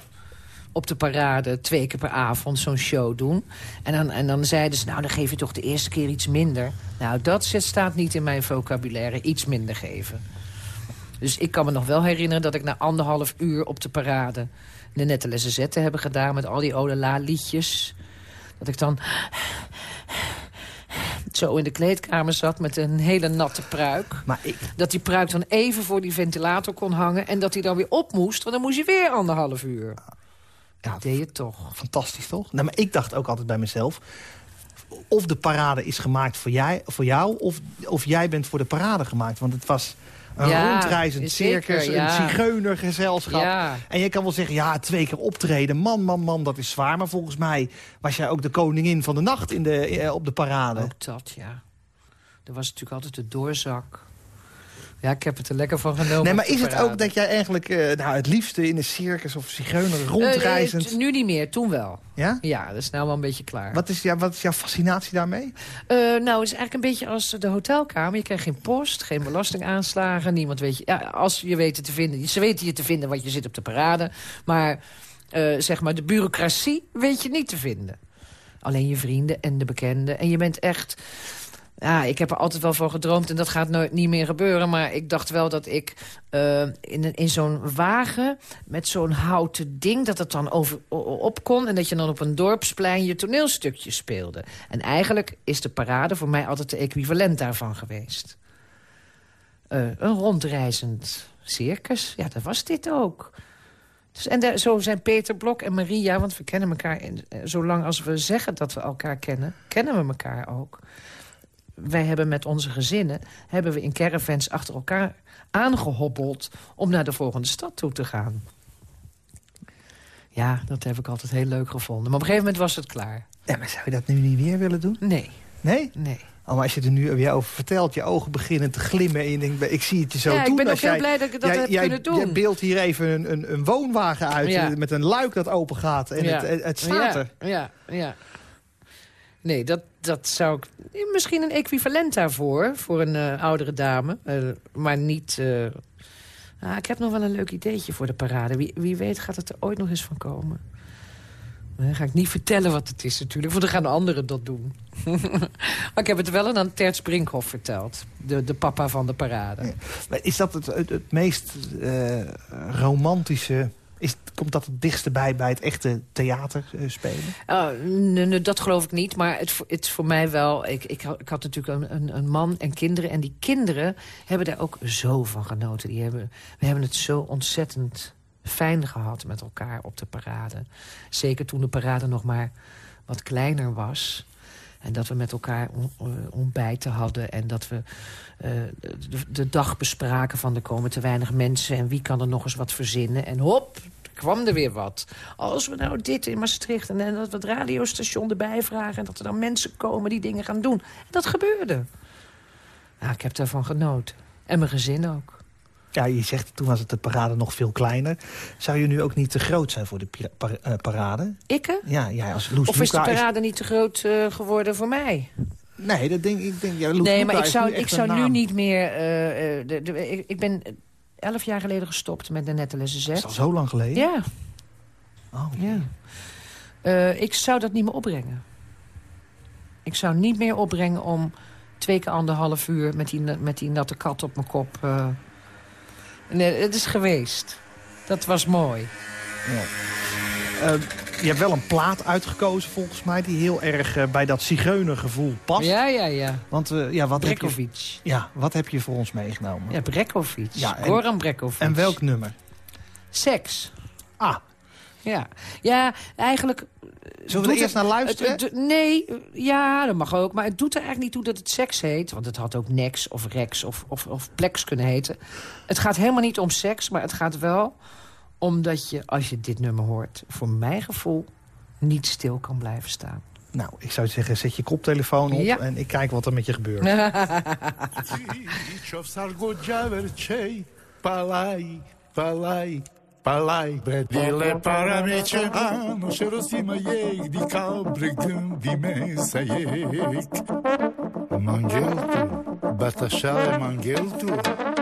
Op de parade twee keer per avond zo'n show doen. En dan, en dan zeiden ze, nou dan geef je toch de eerste keer iets minder. Nou, dat zit- staat niet in mijn vocabulaire, iets minder geven. Dus ik kan me nog wel herinneren dat ik na anderhalf uur op de parade... de nette lessen zetten hebben gedaan met al die Olala liedjes. Dat ik dan zo in de kleedkamer zat met een hele natte pruik. Maar ik, Dat die pruik dan even voor die ventilator kon hangen... en dat hij dan weer op moest, want dan moest je weer anderhalf uur. ja, Dat deed je toch. fantastisch toch? Nou, maar ik dacht ook altijd bij mezelf... of de parade is gemaakt voor, jij, voor jou... Of, of jij bent voor de parade gemaakt. Want het was een Ja, rondreizend zeker, circus, ja. een zigeunergezelschap. Ja. En je kan wel zeggen, ja, twee keer optreden. Man, man, man, dat is zwaar. Maar volgens mij was jij ook de koningin van de nacht in de, eh, op de parade. Ook dat, ja. Er was natuurlijk altijd de doorzak. Ja, ik heb het er lekker van genomen. Nee, maar is het ook dat jij eigenlijk eh, nou, het liefste in een circus of zigeuner Eh, rondreizend... eh, nu niet meer, toen wel. ja? Ja, dat is nou wel een beetje klaar. Wat is, ja, wat is jouw fascinatie daarmee? Nou, het is eigenlijk een beetje als de hotelkamer. Je krijgt geen post, geen belastingaanslagen. Niemand weet je... Ja, als je weet het te vinden... Ze weten je te vinden, want je zit op de parade. Maar, zeg maar, de bureaucratie weet je niet te vinden. Alleen je vrienden en de bekenden. En je bent echt... Ja, ik heb er altijd wel van gedroomd en dat gaat nooit niet meer gebeuren. Maar ik dacht wel dat ik uh, in, in zo'n wagen met zo'n houten ding... dat het dan over, op kon en dat je dan op een dorpsplein je toneelstukje speelde. En eigenlijk is de parade voor mij altijd de equivalent daarvan geweest. Uh, een rondreizend circus, ja, dat was dit ook. Dus, en zo zijn Peter Blok en Maria, want we kennen elkaar... In, eh, zolang als we zeggen dat we elkaar kennen, kennen we elkaar ook wij hebben met onze gezinnen... hebben we in caravans achter elkaar aangehobbeld... om naar de volgende stad toe te gaan. Ja, dat heb ik altijd heel leuk gevonden. Maar op een gegeven moment was het klaar. Ja, maar zou je dat nu niet weer willen doen? Nee. Nee? Nee. Oh, maar als je er nu weer over vertelt, je ogen beginnen te glimmen... en je denkt, ik zie het je zo ja, doen. ik ben ook heel blij dat ik dat heb kunnen doen. Je beeldt hier even een, een, een woonwagen uit ja. met een luik dat open gaat. En ja. het, het staat er. Ja, ja. Nee, dat, dat zou ik... Misschien een equivalent daarvoor, voor een uh, oudere dame. Uh, maar niet... Ah, ik heb nog wel een leuk ideetje voor de parade. Wie, wie weet gaat het er ooit nog eens van komen. Dan ga ik niet vertellen wat het is natuurlijk, want dan gaan de anderen dat doen. maar ik heb het wel aan Terts Brinkhoff verteld. De, de papa van de parade. Ja. Is dat het, het, het meest romantische is, komt dat het dichtste bij bij het echte theater uh, spelen? Nee, dat geloof ik niet, maar het, het is voor mij wel... Ik, ik, ik had natuurlijk een, een, een, man en kinderen. En die kinderen hebben daar ook zo van genoten. Die hebben, we hebben het zo ontzettend fijn gehad met elkaar op de parade. Zeker toen de parade nog maar wat kleiner was... En dat we met elkaar ontbijten hadden. En dat we uh, de, dag bespraken van er komen te weinig mensen. En wie kan er nog eens wat verzinnen. En hop, kwam er weer wat. Als we nou dit in Maastricht en, en dat we het radiostation erbij vragen... en dat er dan mensen komen die dingen gaan doen. En dat gebeurde. Nou, ik heb daarvan genoten. En mijn gezin ook. Ja, je zegt, toen was het de parade nog veel kleiner. Zou je nu ook niet te groot zijn voor de uh, parade? Ikke? Ja, ja als Loes Of is de parade niet te groot uh, geworden voor mij? Nee, dat denk ik. Denk, ja, Loes nee, maar ik zou, nu, ik zou nu niet meer... Uh, de, de, ik, ik ben elf jaar geleden gestopt met de Nette Lessen Is al zo lang geleden? Ja. Oh. ja. Ik zou dat niet meer opbrengen. Ik zou niet meer opbrengen om twee keer anderhalf uur... met die, met die natte kat op mijn kop... Nee, het is geweest. Dat was mooi. Ja. Uh, je hebt wel een plaat uitgekozen volgens mij... die heel erg uh, bij dat zigeunergevoel past. Ja, ja, ja. Want uh, ja, wat Brekovic. Heb je, ja, wat heb je voor ons meegenomen? Ja, Brekovic. Ja, en, Goran Brekovic. En welk nummer? Seks. Ah. Ja, ja eigenlijk... Zullen we er eerst naar luisteren? Het, het, nee, ja, dat mag ook. Maar het doet er eigenlijk niet toe dat het seks heet. Want het had ook Nex of Rex of, of, of Plex kunnen heten. Het gaat helemaal niet om seks, maar het gaat wel omdat je, als je dit nummer hoort... voor mijn gevoel niet stil kan blijven staan. Nou, ik zou zeggen, zet je koptelefoon op ja. en ik kijk wat er met je gebeurt. Palai, palaibre Dile paramice Ano și rosimă ei Di cabre gândime să ei. Mangeltu Batașale Mangeltu Mangeltu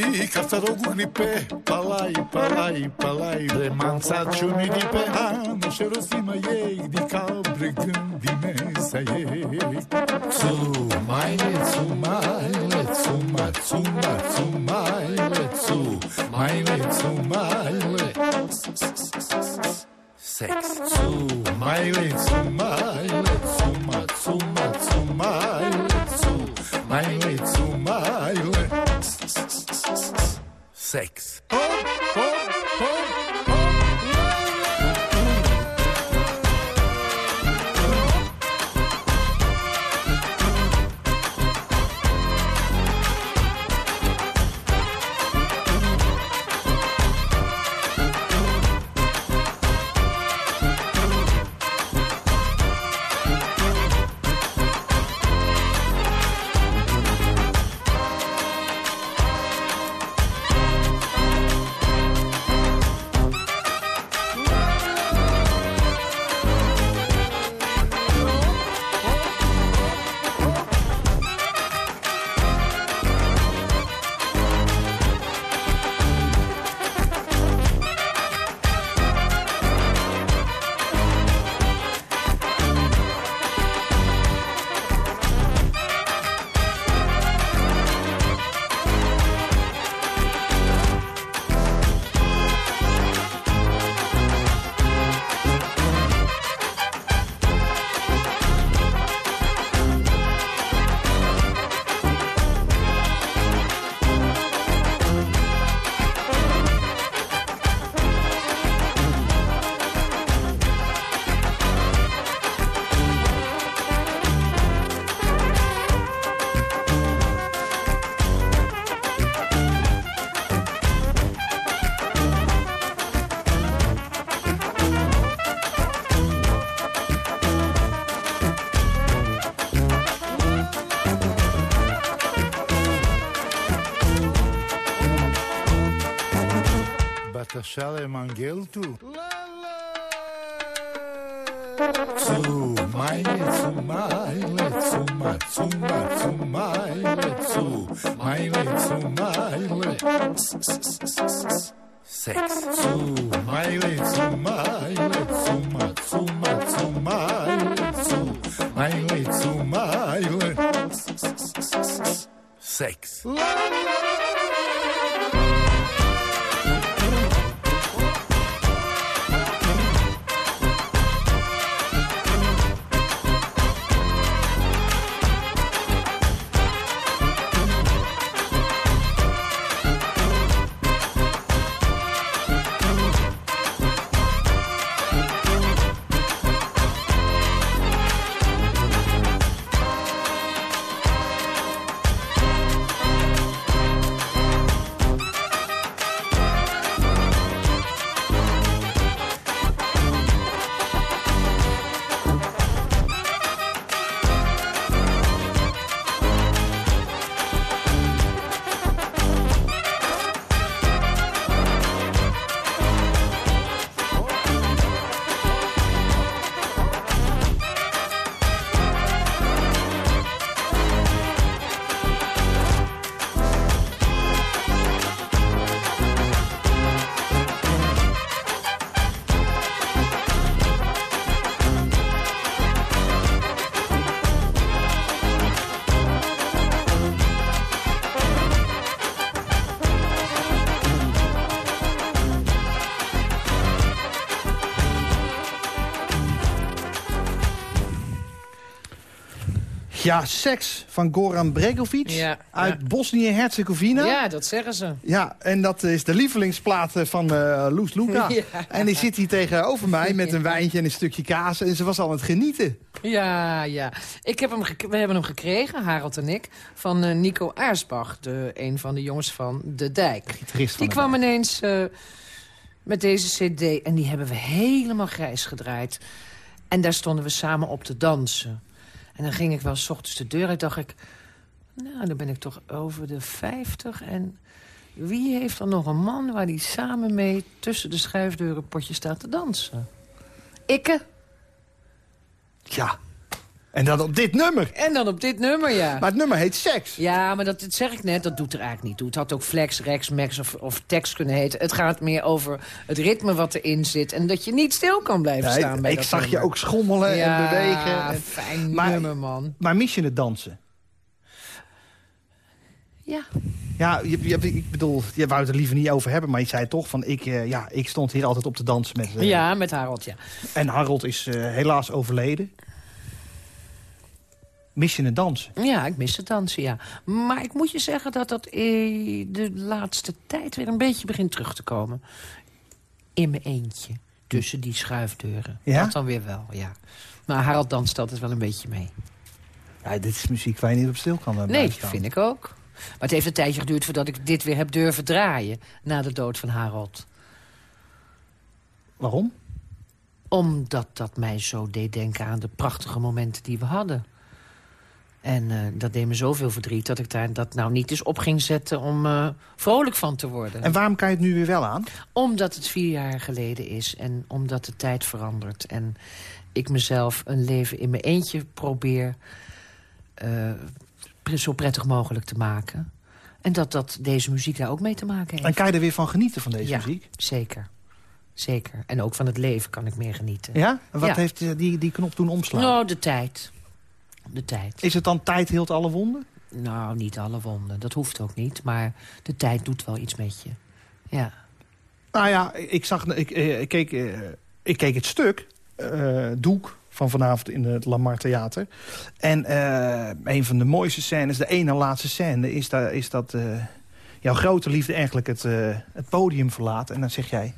i cazador guanipé, palai, palai. e pra lá e pra lá e remansa chumi di pé, ah, no cheiro cima e di cabre grande mesa e Tsumaile, tsumaile, tsuma, tsuma, tsumaile, tsumaile, tsumaile. Sex. Tsumaile, tsumaile. Sex Marszale Mangieltu. Cumajle, cumajle, cuma, cuma, cumajle, cumajle, cumajle. Seks. Cumajle, Ja, Seks van Goran Bregovic Ja, uit ja. Bosnië-Herzegovina. Ja, dat zeggen ze. Ja, en dat is de lievelingsplaat eh, van eh Loes Luca. Ja. En die zit hier tegenover mij met een wijntje en een stukje kaas. En ze was al aan het genieten. Ja, ja. Ik heb hem we hebben hem gekregen, Harold en ik, van eh, Nico Aarsbach. De, een van de jongens van De Dijk. Van Die kwam ineens met deze cd en die hebben we helemaal grijs gedraaid. En daar stonden we samen op te dansen. En dan ging ik wel 's ochtends de deur uit, dacht ik... Nou, dan ben ik toch over de 50 en... Wie heeft er nog een man waar die samen mee tussen de schuifdeuren potje staat te dansen? Ikke. Ja. En dan op dit nummer. En dan op dit nummer, ja. Maar het nummer heet Seks. Ja, maar dat, dat zeg ik net, dat doet er eigenlijk niet toe. Het had ook Flex, Rex, Max of, of Tex kunnen heten. Het gaat meer over het ritme wat erin zit. En dat je niet stil kan blijven Ja, staan bij ik dat zag je ook schommelen ja, en bewegen. En- fijn Maar- nummer, man. Maar mis je het dansen? Ja. Ja, je, je, ik bedoel, je wou het er liever niet over hebben. Maar je zei toch van, ik, eh, ja, ik stond hier altijd op te dansen met... eh, ja, met Harold, ja. En Harold is eh, helaas overleden. Mis je het dansen? Ja, ik mis het dansen, ja. Maar ik moet je zeggen dat dat de laatste tijd weer een beetje begint terug te komen. In mijn eentje. Tussen die schuifdeuren. Ja? Dat dan weer wel, ja. Maar Harold danst altijd wel een beetje mee. Ja, dit is muziek waar je niet op stil kan eh, Nee, blijven staan. vind ik ook. Maar het heeft een tijdje geduurd voordat ik dit weer heb durven draaien... na de dood van Harold. Waarom? Omdat dat mij zo deed denken aan de prachtige momenten die we hadden. En eh, dat deed me zoveel verdriet dat ik daar dat nou niet eens op ging zetten... om eh, vrolijk van te worden. En waarom kan je het nu weer wel aan? Omdat het vier jaar geleden is en omdat de tijd verandert. En ik mezelf een leven in mijn eentje probeer eh, zo prettig mogelijk te maken. En dat, dat deze muziek daar ook mee te maken heeft. En kan je er weer van genieten van deze ja, muziek? zeker. Zeker. En ook van het leven kan ik meer genieten. Ja? En wat Ja. heeft die, die knop toen omslaan? Nou, de tijd. De tijd. Is het dan tijd heelt alle wonden? Nou, niet alle wonden. Dat hoeft ook niet. Maar de tijd doet wel iets met je. Ja. Nou ja, ik, zag, ik, eh, ik, keek, eh, ik keek het stuk, eh, Doek, van vanavond in het Lamar Theater. En een van de mooiste scènes, de ene laatste scène... is, daar, is dat jouw grote liefde eigenlijk het, het podium verlaat. En dan zeg jij,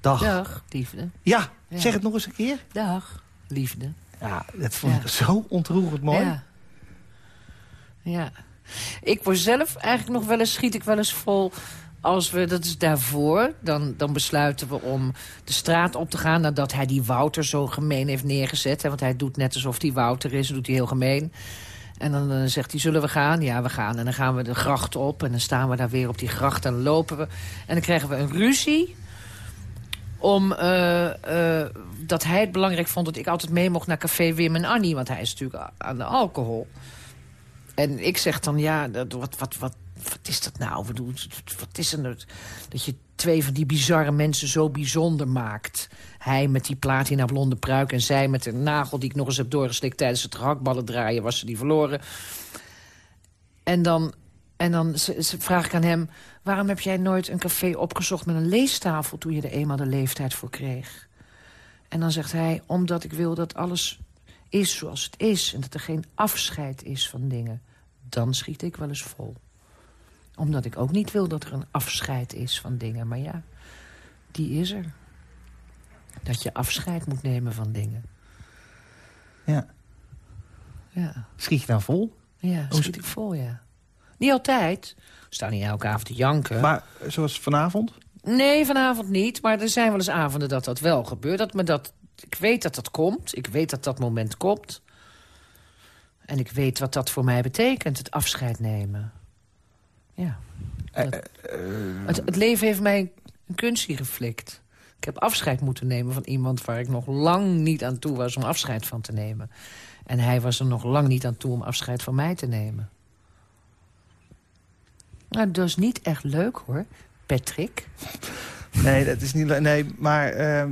dag. Dag, liefde. Ja, Ja. zeg het nog eens een keer. Dag, liefde. Ja, dat vond Ja. ik zo ontroerend mooi. Ja. ja. Ik word zelf eigenlijk nog wel eens, schiet ik wel eens vol... Als we, dat is daarvoor, dan, dan besluiten we om de straat op te gaan... nadat hij die Wouter zo gemeen heeft neergezet. Hè, want hij doet net alsof die Wouter is, doet hij heel gemeen. En dan eh, zegt hij, zullen we gaan? Ja, we gaan. En dan gaan we de gracht op en dan staan we daar weer op die gracht en dan lopen we. En dan krijgen we een ruzie om eh, eh, dat hij het belangrijk vond dat ik altijd mee mocht naar café Wim en Annie. Want hij is natuurlijk aan de alcohol. En ik zeg dan, ja, dat, wat, wat, wat, wat is dat nou? Wat, is er nou? Dat je twee van die bizarre mensen zo bijzonder maakt. Hij met die platina blonde pruik en zij met een nagel die ik nog eens heb doorgeslikt... tijdens het gehaktballen draaien, was ze die verloren. En dan, en dan vraag ik aan hem... waarom heb jij nooit een café opgezocht met een leestafel... toen je er eenmaal de leeftijd voor kreeg? En dan zegt hij, omdat ik wil dat alles is zoals het is... en dat er geen afscheid is van dingen. Dan schiet ik wel eens vol omdat ik ook niet wil dat er een afscheid is van dingen. Maar ja, die is er. Dat je afscheid moet nemen van dingen. Ja. Ja. Schiet je dan vol? Ja, schiet ik vol, ja. Niet altijd. We staan niet elke avond te janken. Maar zoals vanavond? Nee, vanavond niet. Maar er zijn wel eens avonden dat dat wel gebeurt. Dat me dat, ik weet dat dat komt. Ik weet dat dat moment komt. En ik weet wat dat voor mij betekent, het afscheid nemen. Ja. Eh, eh, het, het, leven heeft mij een kunstje geflikt. Ik heb afscheid moeten nemen van iemand waar ik nog lang niet aan toe was om afscheid van te nemen. En hij was er nog lang niet aan toe om afscheid van mij te nemen. Nou, dat is niet echt leuk hoor, Patrick. Nee, dat is niet leuk. Nee, maar ehm,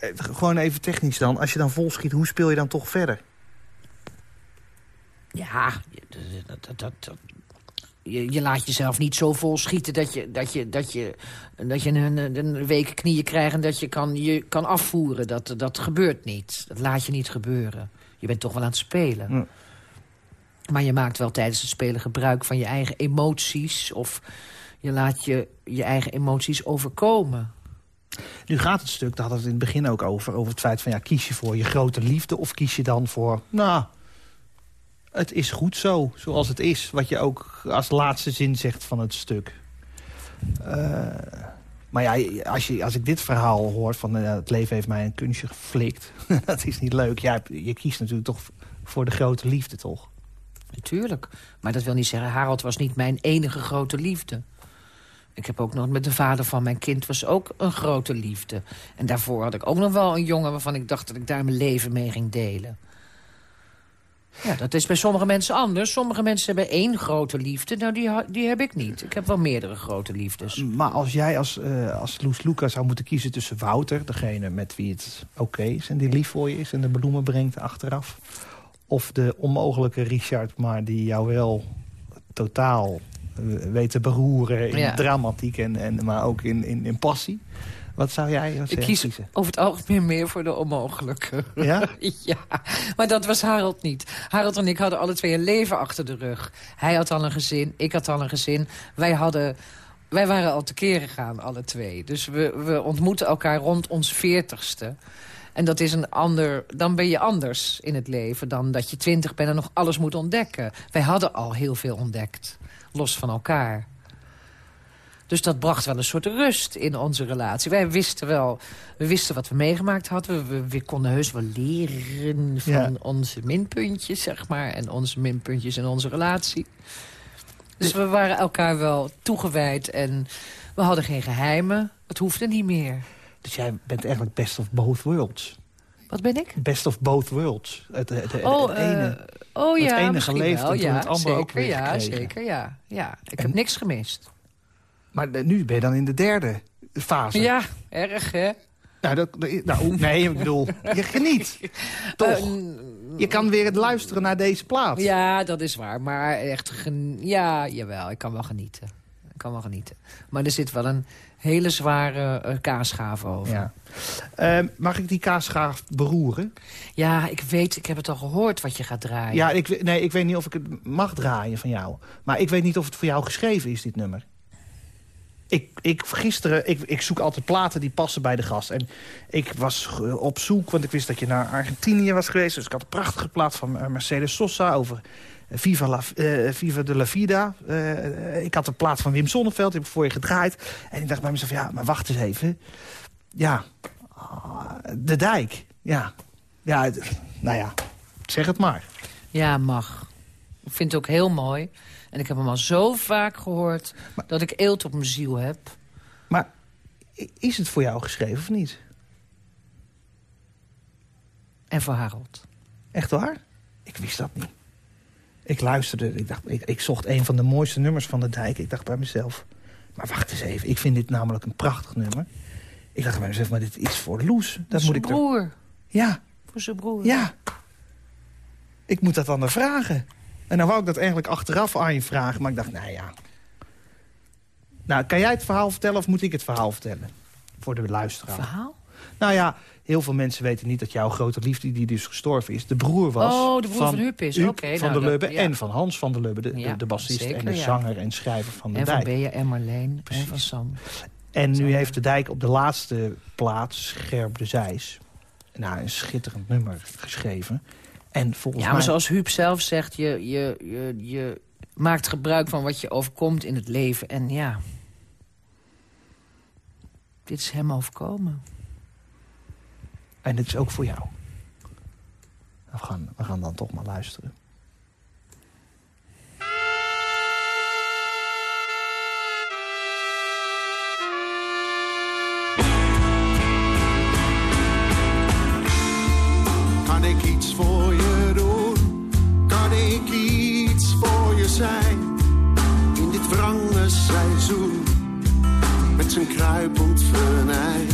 eh, gewoon even technisch dan. Als je dan vol schiet, hoe speel je dan toch verder? Ja, dat, dat, dat, je, je, laat jezelf niet zo vol schieten dat je, dat je, dat je, dat je een, een weken knieën krijgt... en dat je kan, je kan afvoeren. Dat, dat gebeurt niet. Dat laat je niet gebeuren. Je bent toch wel aan het spelen. Maar je maakt wel tijdens het spelen gebruik van je eigen emoties... of je laat je, je eigen emoties overkomen. Nu gaat het stuk, daar hadden we het in het begin ook over... over het feit van, ja, kies je voor je grote liefde... of kies je dan voor, nou, het is goed zo, zoals het is. Wat je ook als laatste zin zegt van het stuk. Uh, maar ja, als, je, als ik dit verhaal hoor van uh, het leven heeft mij een kunstje geflikt. dat is niet leuk. Ja, je kiest natuurlijk toch voor de grote liefde, toch? Natuurlijk. Maar dat wil niet zeggen, Harold was niet mijn enige grote liefde. Ik heb ook nog met de vader van mijn kind was ook een grote liefde. En daarvoor had ik ook nog wel een jongen waarvan ik dacht dat ik daar mijn leven mee ging delen. Ja, dat is bij sommige mensen anders. Sommige mensen hebben één grote liefde. Nou, die, die heb ik niet. Ik heb wel meerdere grote liefdes. Maar als jij als, uh, als Loes Luca zou moeten kiezen tussen Wouter... degene met wie het oké is en die lief voor je is... en de bloemen brengt achteraf... of de onmogelijke Richard, maar die jou wel totaal uh, weet te beroeren... in dramatiek, en, en, maar ook in, in, in passie... Wat zou jij ik kies kiezen? over het algemeen meer voor de onmogelijke. Ja? ja, maar dat was Harold niet. Harold en ik hadden alle twee een leven achter de rug. Hij had al een gezin, ik had al een gezin. Wij hadden... Wij waren al tekeer gegaan, alle twee. Dus we, we ontmoeten elkaar rond ons veertigste. En dat is een ander... Dan ben je anders in het leven dan dat je twintig bent en nog alles moet ontdekken. Wij hadden al heel veel ontdekt. Los van elkaar. Dus dat bracht wel een soort rust in onze relatie. Wij wisten wel, we wisten wat we meegemaakt hadden. We, we konden heus wel leren van onze minpuntjes, zeg maar. En onze minpuntjes in onze relatie. Dus we waren elkaar wel toegewijd en we hadden geen geheimen. Het hoefde niet meer. Dus jij bent eigenlijk best of both worlds. Wat ben ik? Best of both worlds. Het, het, oh, het ene, uh, oh ja, het ene geleefd wel, en ja, het andere zeker, ook weer Ja, gekregen. zeker, ja. ja. Ik heb niks gemist. Maar nu ben je dan in de derde fase. Ja, erg hè? Nou, dat, nou nee, ik bedoel, je geniet. Toch? Uh, je kan weer het luisteren naar deze plaat. Ja, dat is waar. Maar echt, ja, jawel, ik kan wel genieten. Ik kan wel genieten. Maar er zit wel een hele zware uh, kaasschaaf over. Ja. Uh, mag ik die kaasschaaf beroeren? Ja, ik weet, ik heb het al gehoord wat je gaat draaien. Ja, ik, nee, ik weet niet of ik het mag draaien van jou. Maar ik weet niet of het voor jou geschreven is, dit nummer. Ik, ik, gisteren, ik, ik zoek altijd platen die passen bij de gast. En ik was op zoek, want ik wist dat je naar Argentinië was geweest. Dus ik had een prachtige plaat van Mercedes Sosa over Viva, la, uh, Viva de la Vida. Uh, ik had een plaat van Wim Sonneveld, die heb ik voor je gedraaid. En ik dacht bij mezelf, ja, maar wacht eens even. Ja, de dijk. Ja, ja nou ja, zeg het maar. Ja, mag. Ik vind het ook heel mooi. En ik heb hem al zo vaak gehoord maar, dat ik eelt op mijn ziel heb. Maar Is het voor jou geschreven of niet? En voor Harold. Echt waar? Ik wist dat niet. Ik luisterde, ik, dacht, ik, ik zocht een van de mooiste nummers van de dijk. Ik dacht bij mezelf, maar wacht eens even. Ik vind dit namelijk een prachtig nummer. Ik dacht bij mezelf, maar dit is voor Loes. Dat Voor moet zijn ik broer. Ja, Voor zijn broer. ja. Ik moet dat dan vragen. En dan wou ik dat eigenlijk achteraf aan je vragen. Maar ik dacht, nou ja. Nou, kan jij het verhaal vertellen of moet ik het verhaal vertellen? Voor de luisteraar. Verhaal? Nou ja, heel veel mensen weten niet dat jouw grote liefde... die dus gestorven is, de broer was... Oh, de broer van Huub is. Van nou, de Lubbe ja. en van Hans van de Lubbe. De, de- Ja, de bassist zeker, en de zanger en schrijver van de En van dijk. Bea en Marleen. En van Sam. En nu heeft de dijk op de laatste plaats, Scherp de Zeis... Nou, een schitterend nummer geschreven. En volgens Ja, maar mij... zoals Huub zelf zegt, je, je, je, je maakt gebruik van wat je overkomt in het leven. En ja, dit is hem overkomen. En dit is ook voor jou. We gaan, we gaan dan toch maar luisteren. Kan ik iets voor je doen? Kan ik iets voor je zijn? In dit wrange seizoen, met zijn kruipend venijn.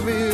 wat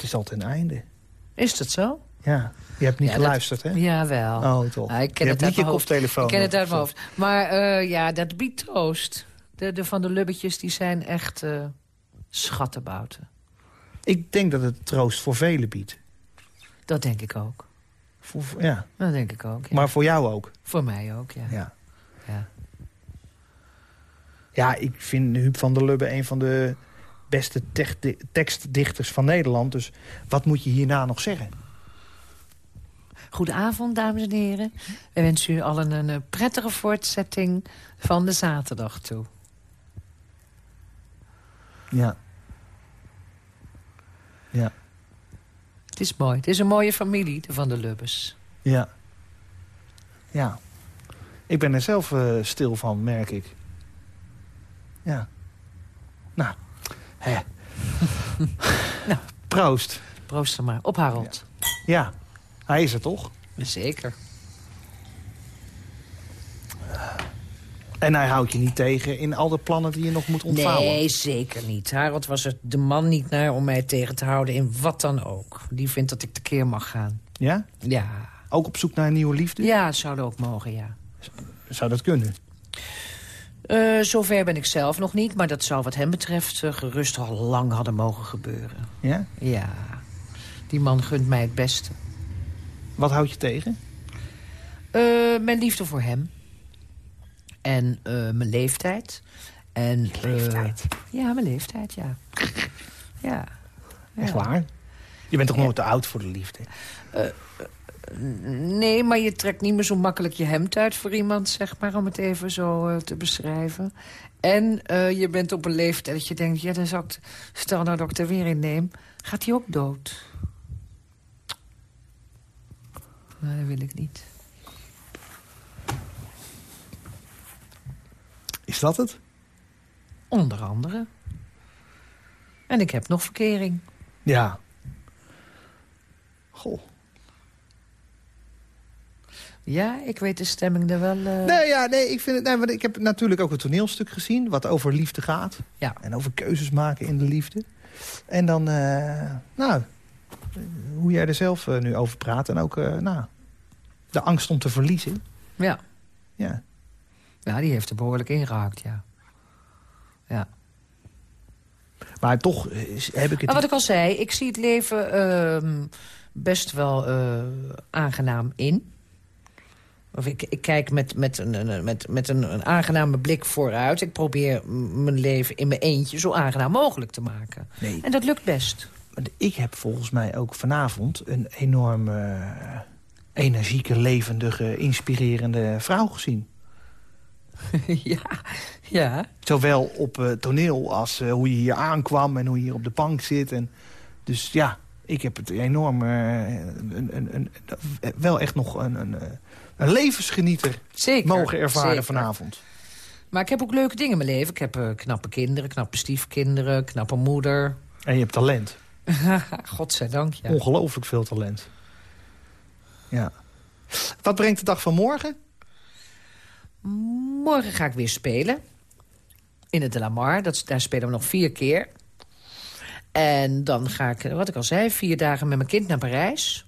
Het is altijd een einde. Is dat zo? Ja, je hebt niet Ja, dat- geluisterd, hè? Jawel. Oh, toch. Ja, ik ken je het hebt niet je. Ik ken het uit mijn op. hoofd. Maar eh, ja, dat biedt troost. De, de van de lubbetjes die zijn echt eh schattenbouten. Ik denk dat het troost voor velen biedt. Dat denk ik ook. Voor, voor- ja. Dat denk ik ook, ja. Maar voor jou ook. Voor mij ook, ja. Ja. Ja. Ja, ik vind Huub van der Lubbe een van de beste tekstdichters van Nederland. Dus wat moet je hierna nog zeggen? Goedenavond, dames en heren. We wensen u allen een eh, prettige voortzetting van de zaterdag toe. Ja. Ja. Het is mooi. Het is een mooie familie, de Van der Lubbers. Ja. Ja. Ik ben er zelf eh, stil van, merk ik. Ja. Nou. Hè. Nou. Proost. Proost er maar. Op Harold. Ja. Hij is er toch? Zeker. En hij houdt je niet tegen in al de plannen die je nog moet ontvouwen. Nee, zeker niet. Harold was er de man niet naar om mij tegen te houden in wat dan ook. Die vindt dat ik tekeer mag gaan. Ja? Ja, Ook op zoek naar een nieuwe liefde? ja zou ook mogen, ja. Zou dat kunnen? Eh, zover ben ik zelf nog niet, maar dat zou wat hem betreft... eh, gerust al lang hadden mogen gebeuren. Ja? Ja, die man gunt mij het beste. Wat houd je tegen? Eh, mijn liefde voor hem. En mijn leeftijd. En, Leeftijd? ja, mijn leeftijd, ja. ja. Echt Ja. waar? Je bent toch nooit te oud voor de liefde? Nee, maar je trekt niet meer zo makkelijk je hemd uit voor iemand, zeg maar, om het even zo eh, te beschrijven. En eh, je bent op een leeftijd dat je denkt, ja, dan zou ik, stel nou dat ik er weer in neem, gaat hij ook dood? Dat wil ik niet. Is dat het? Onder andere. En ik heb nog verkering. Ja. Goh. Ja, ik weet de stemming er wel... eh, Nee, ja, nee, ik, vind het, nee, want ik heb natuurlijk ook een toneelstuk gezien... wat over liefde gaat. Ja. En over keuzes maken in de liefde. En dan, eh, nou, hoe jij er zelf eh, nu over praat. En ook, nou, de angst om te verliezen. Ja. Ja. ja, die heeft er behoorlijk ingehakt, ja. Ja. Maar toch heb ik het... Maar wat ik al zei, ik zie het leven ehm, best wel aangenaam in. Of ik, ik kijk met, met, een, met, met een, een aangename blik vooruit. Ik probeer mijn leven in mijn eentje zo aangenaam mogelijk te maken. Nee. En dat lukt best. Ik heb volgens mij ook vanavond een enorm eh, energieke, levendige, inspirerende vrouw gezien. ja, ja. Zowel op eh, toneel als eh, hoe je hier aankwam en hoe je hier op de bank zit. En, dus ja, ik heb het enorm... een, een, een, wel echt nog een, een, eh, levensgenieter Zeker. mogen ervaren zeker. vanavond. Maar ik heb ook leuke dingen in mijn leven. Ik heb eh, knappe kinderen, knappe stiefkinderen, knappe moeder. En je hebt talent. Godzijdank, ja. Ongelooflijk veel talent. Ja. Wat brengt de dag van morgen? Morgen ga ik weer spelen. In het De La Mar. Dat, daar spelen we nog vier keer. En dan ga ik, wat ik al zei, vier dagen met mijn kind naar Parijs.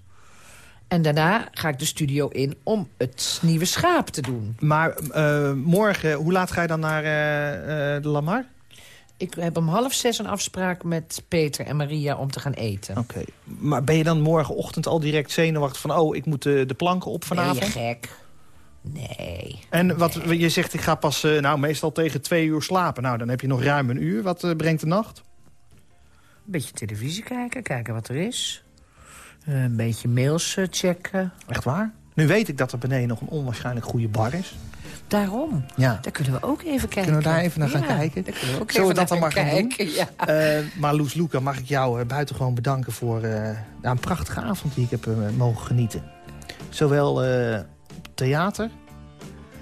En daarna ga ik de studio in om het nieuwe schaap te doen. Maar eh, morgen, hoe laat ga je dan naar eh, eh, de Lamar? Ik heb om half zes een afspraak met Peter en Maria om te gaan eten. Oké. Maar ben je dan morgenochtend al direct zenuwachtig van... oh, ik moet de, de planken op vanavond? Nee, gek. Nee. En wat je zegt, ik ga pas nou, meestal tegen twee uur slapen. Nou, dan heb je nog ruim een uur. Wat brengt de nacht? Een beetje televisie kijken, kijken wat er is. Eh, Een beetje mails eh, checken. Echt waar? Nu weet ik dat er beneden nog een onwaarschijnlijk goede bar is. Daarom. Ja. Daar kunnen we ook even kijken. Kunnen we daar even naar gaan Ja, kijken? Daar kunnen we ook Zullen we dat dan maar gaan doen? kijken, Ja. Eh, maar Loes Luca, mag ik jou uh, buitengewoon bedanken voor uh, een prachtige avond die ik heb mogen genieten. Zowel op theater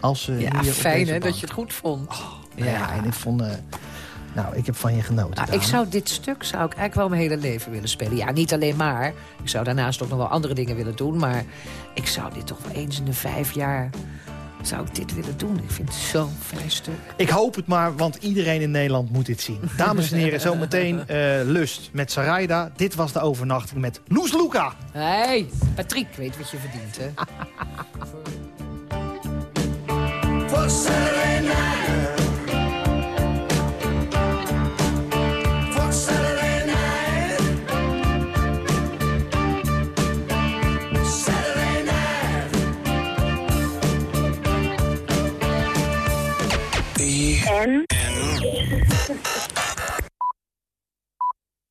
als ja, hier fijn hè, dat je het goed vond. Oh, ja. ja, en ik vond... nou, ik heb van je genoten. Nou, ik zou dit stuk zou ik eigenlijk wel mijn hele leven willen spelen. Ja, niet alleen maar. Ik zou daarnaast ook nog wel andere dingen willen doen. Maar ik zou dit toch wel eens in de vijf jaar zou ik dit willen doen. Ik vind het zo'n fijn stuk. Ik hoop het maar, want iedereen in Nederland moet dit zien. Dames en heren, zometeen uh, Lust met Sarayda. Dit was de overnachting met Loes Luca. Hey, Patrick, weet wat je verdient, hè? En?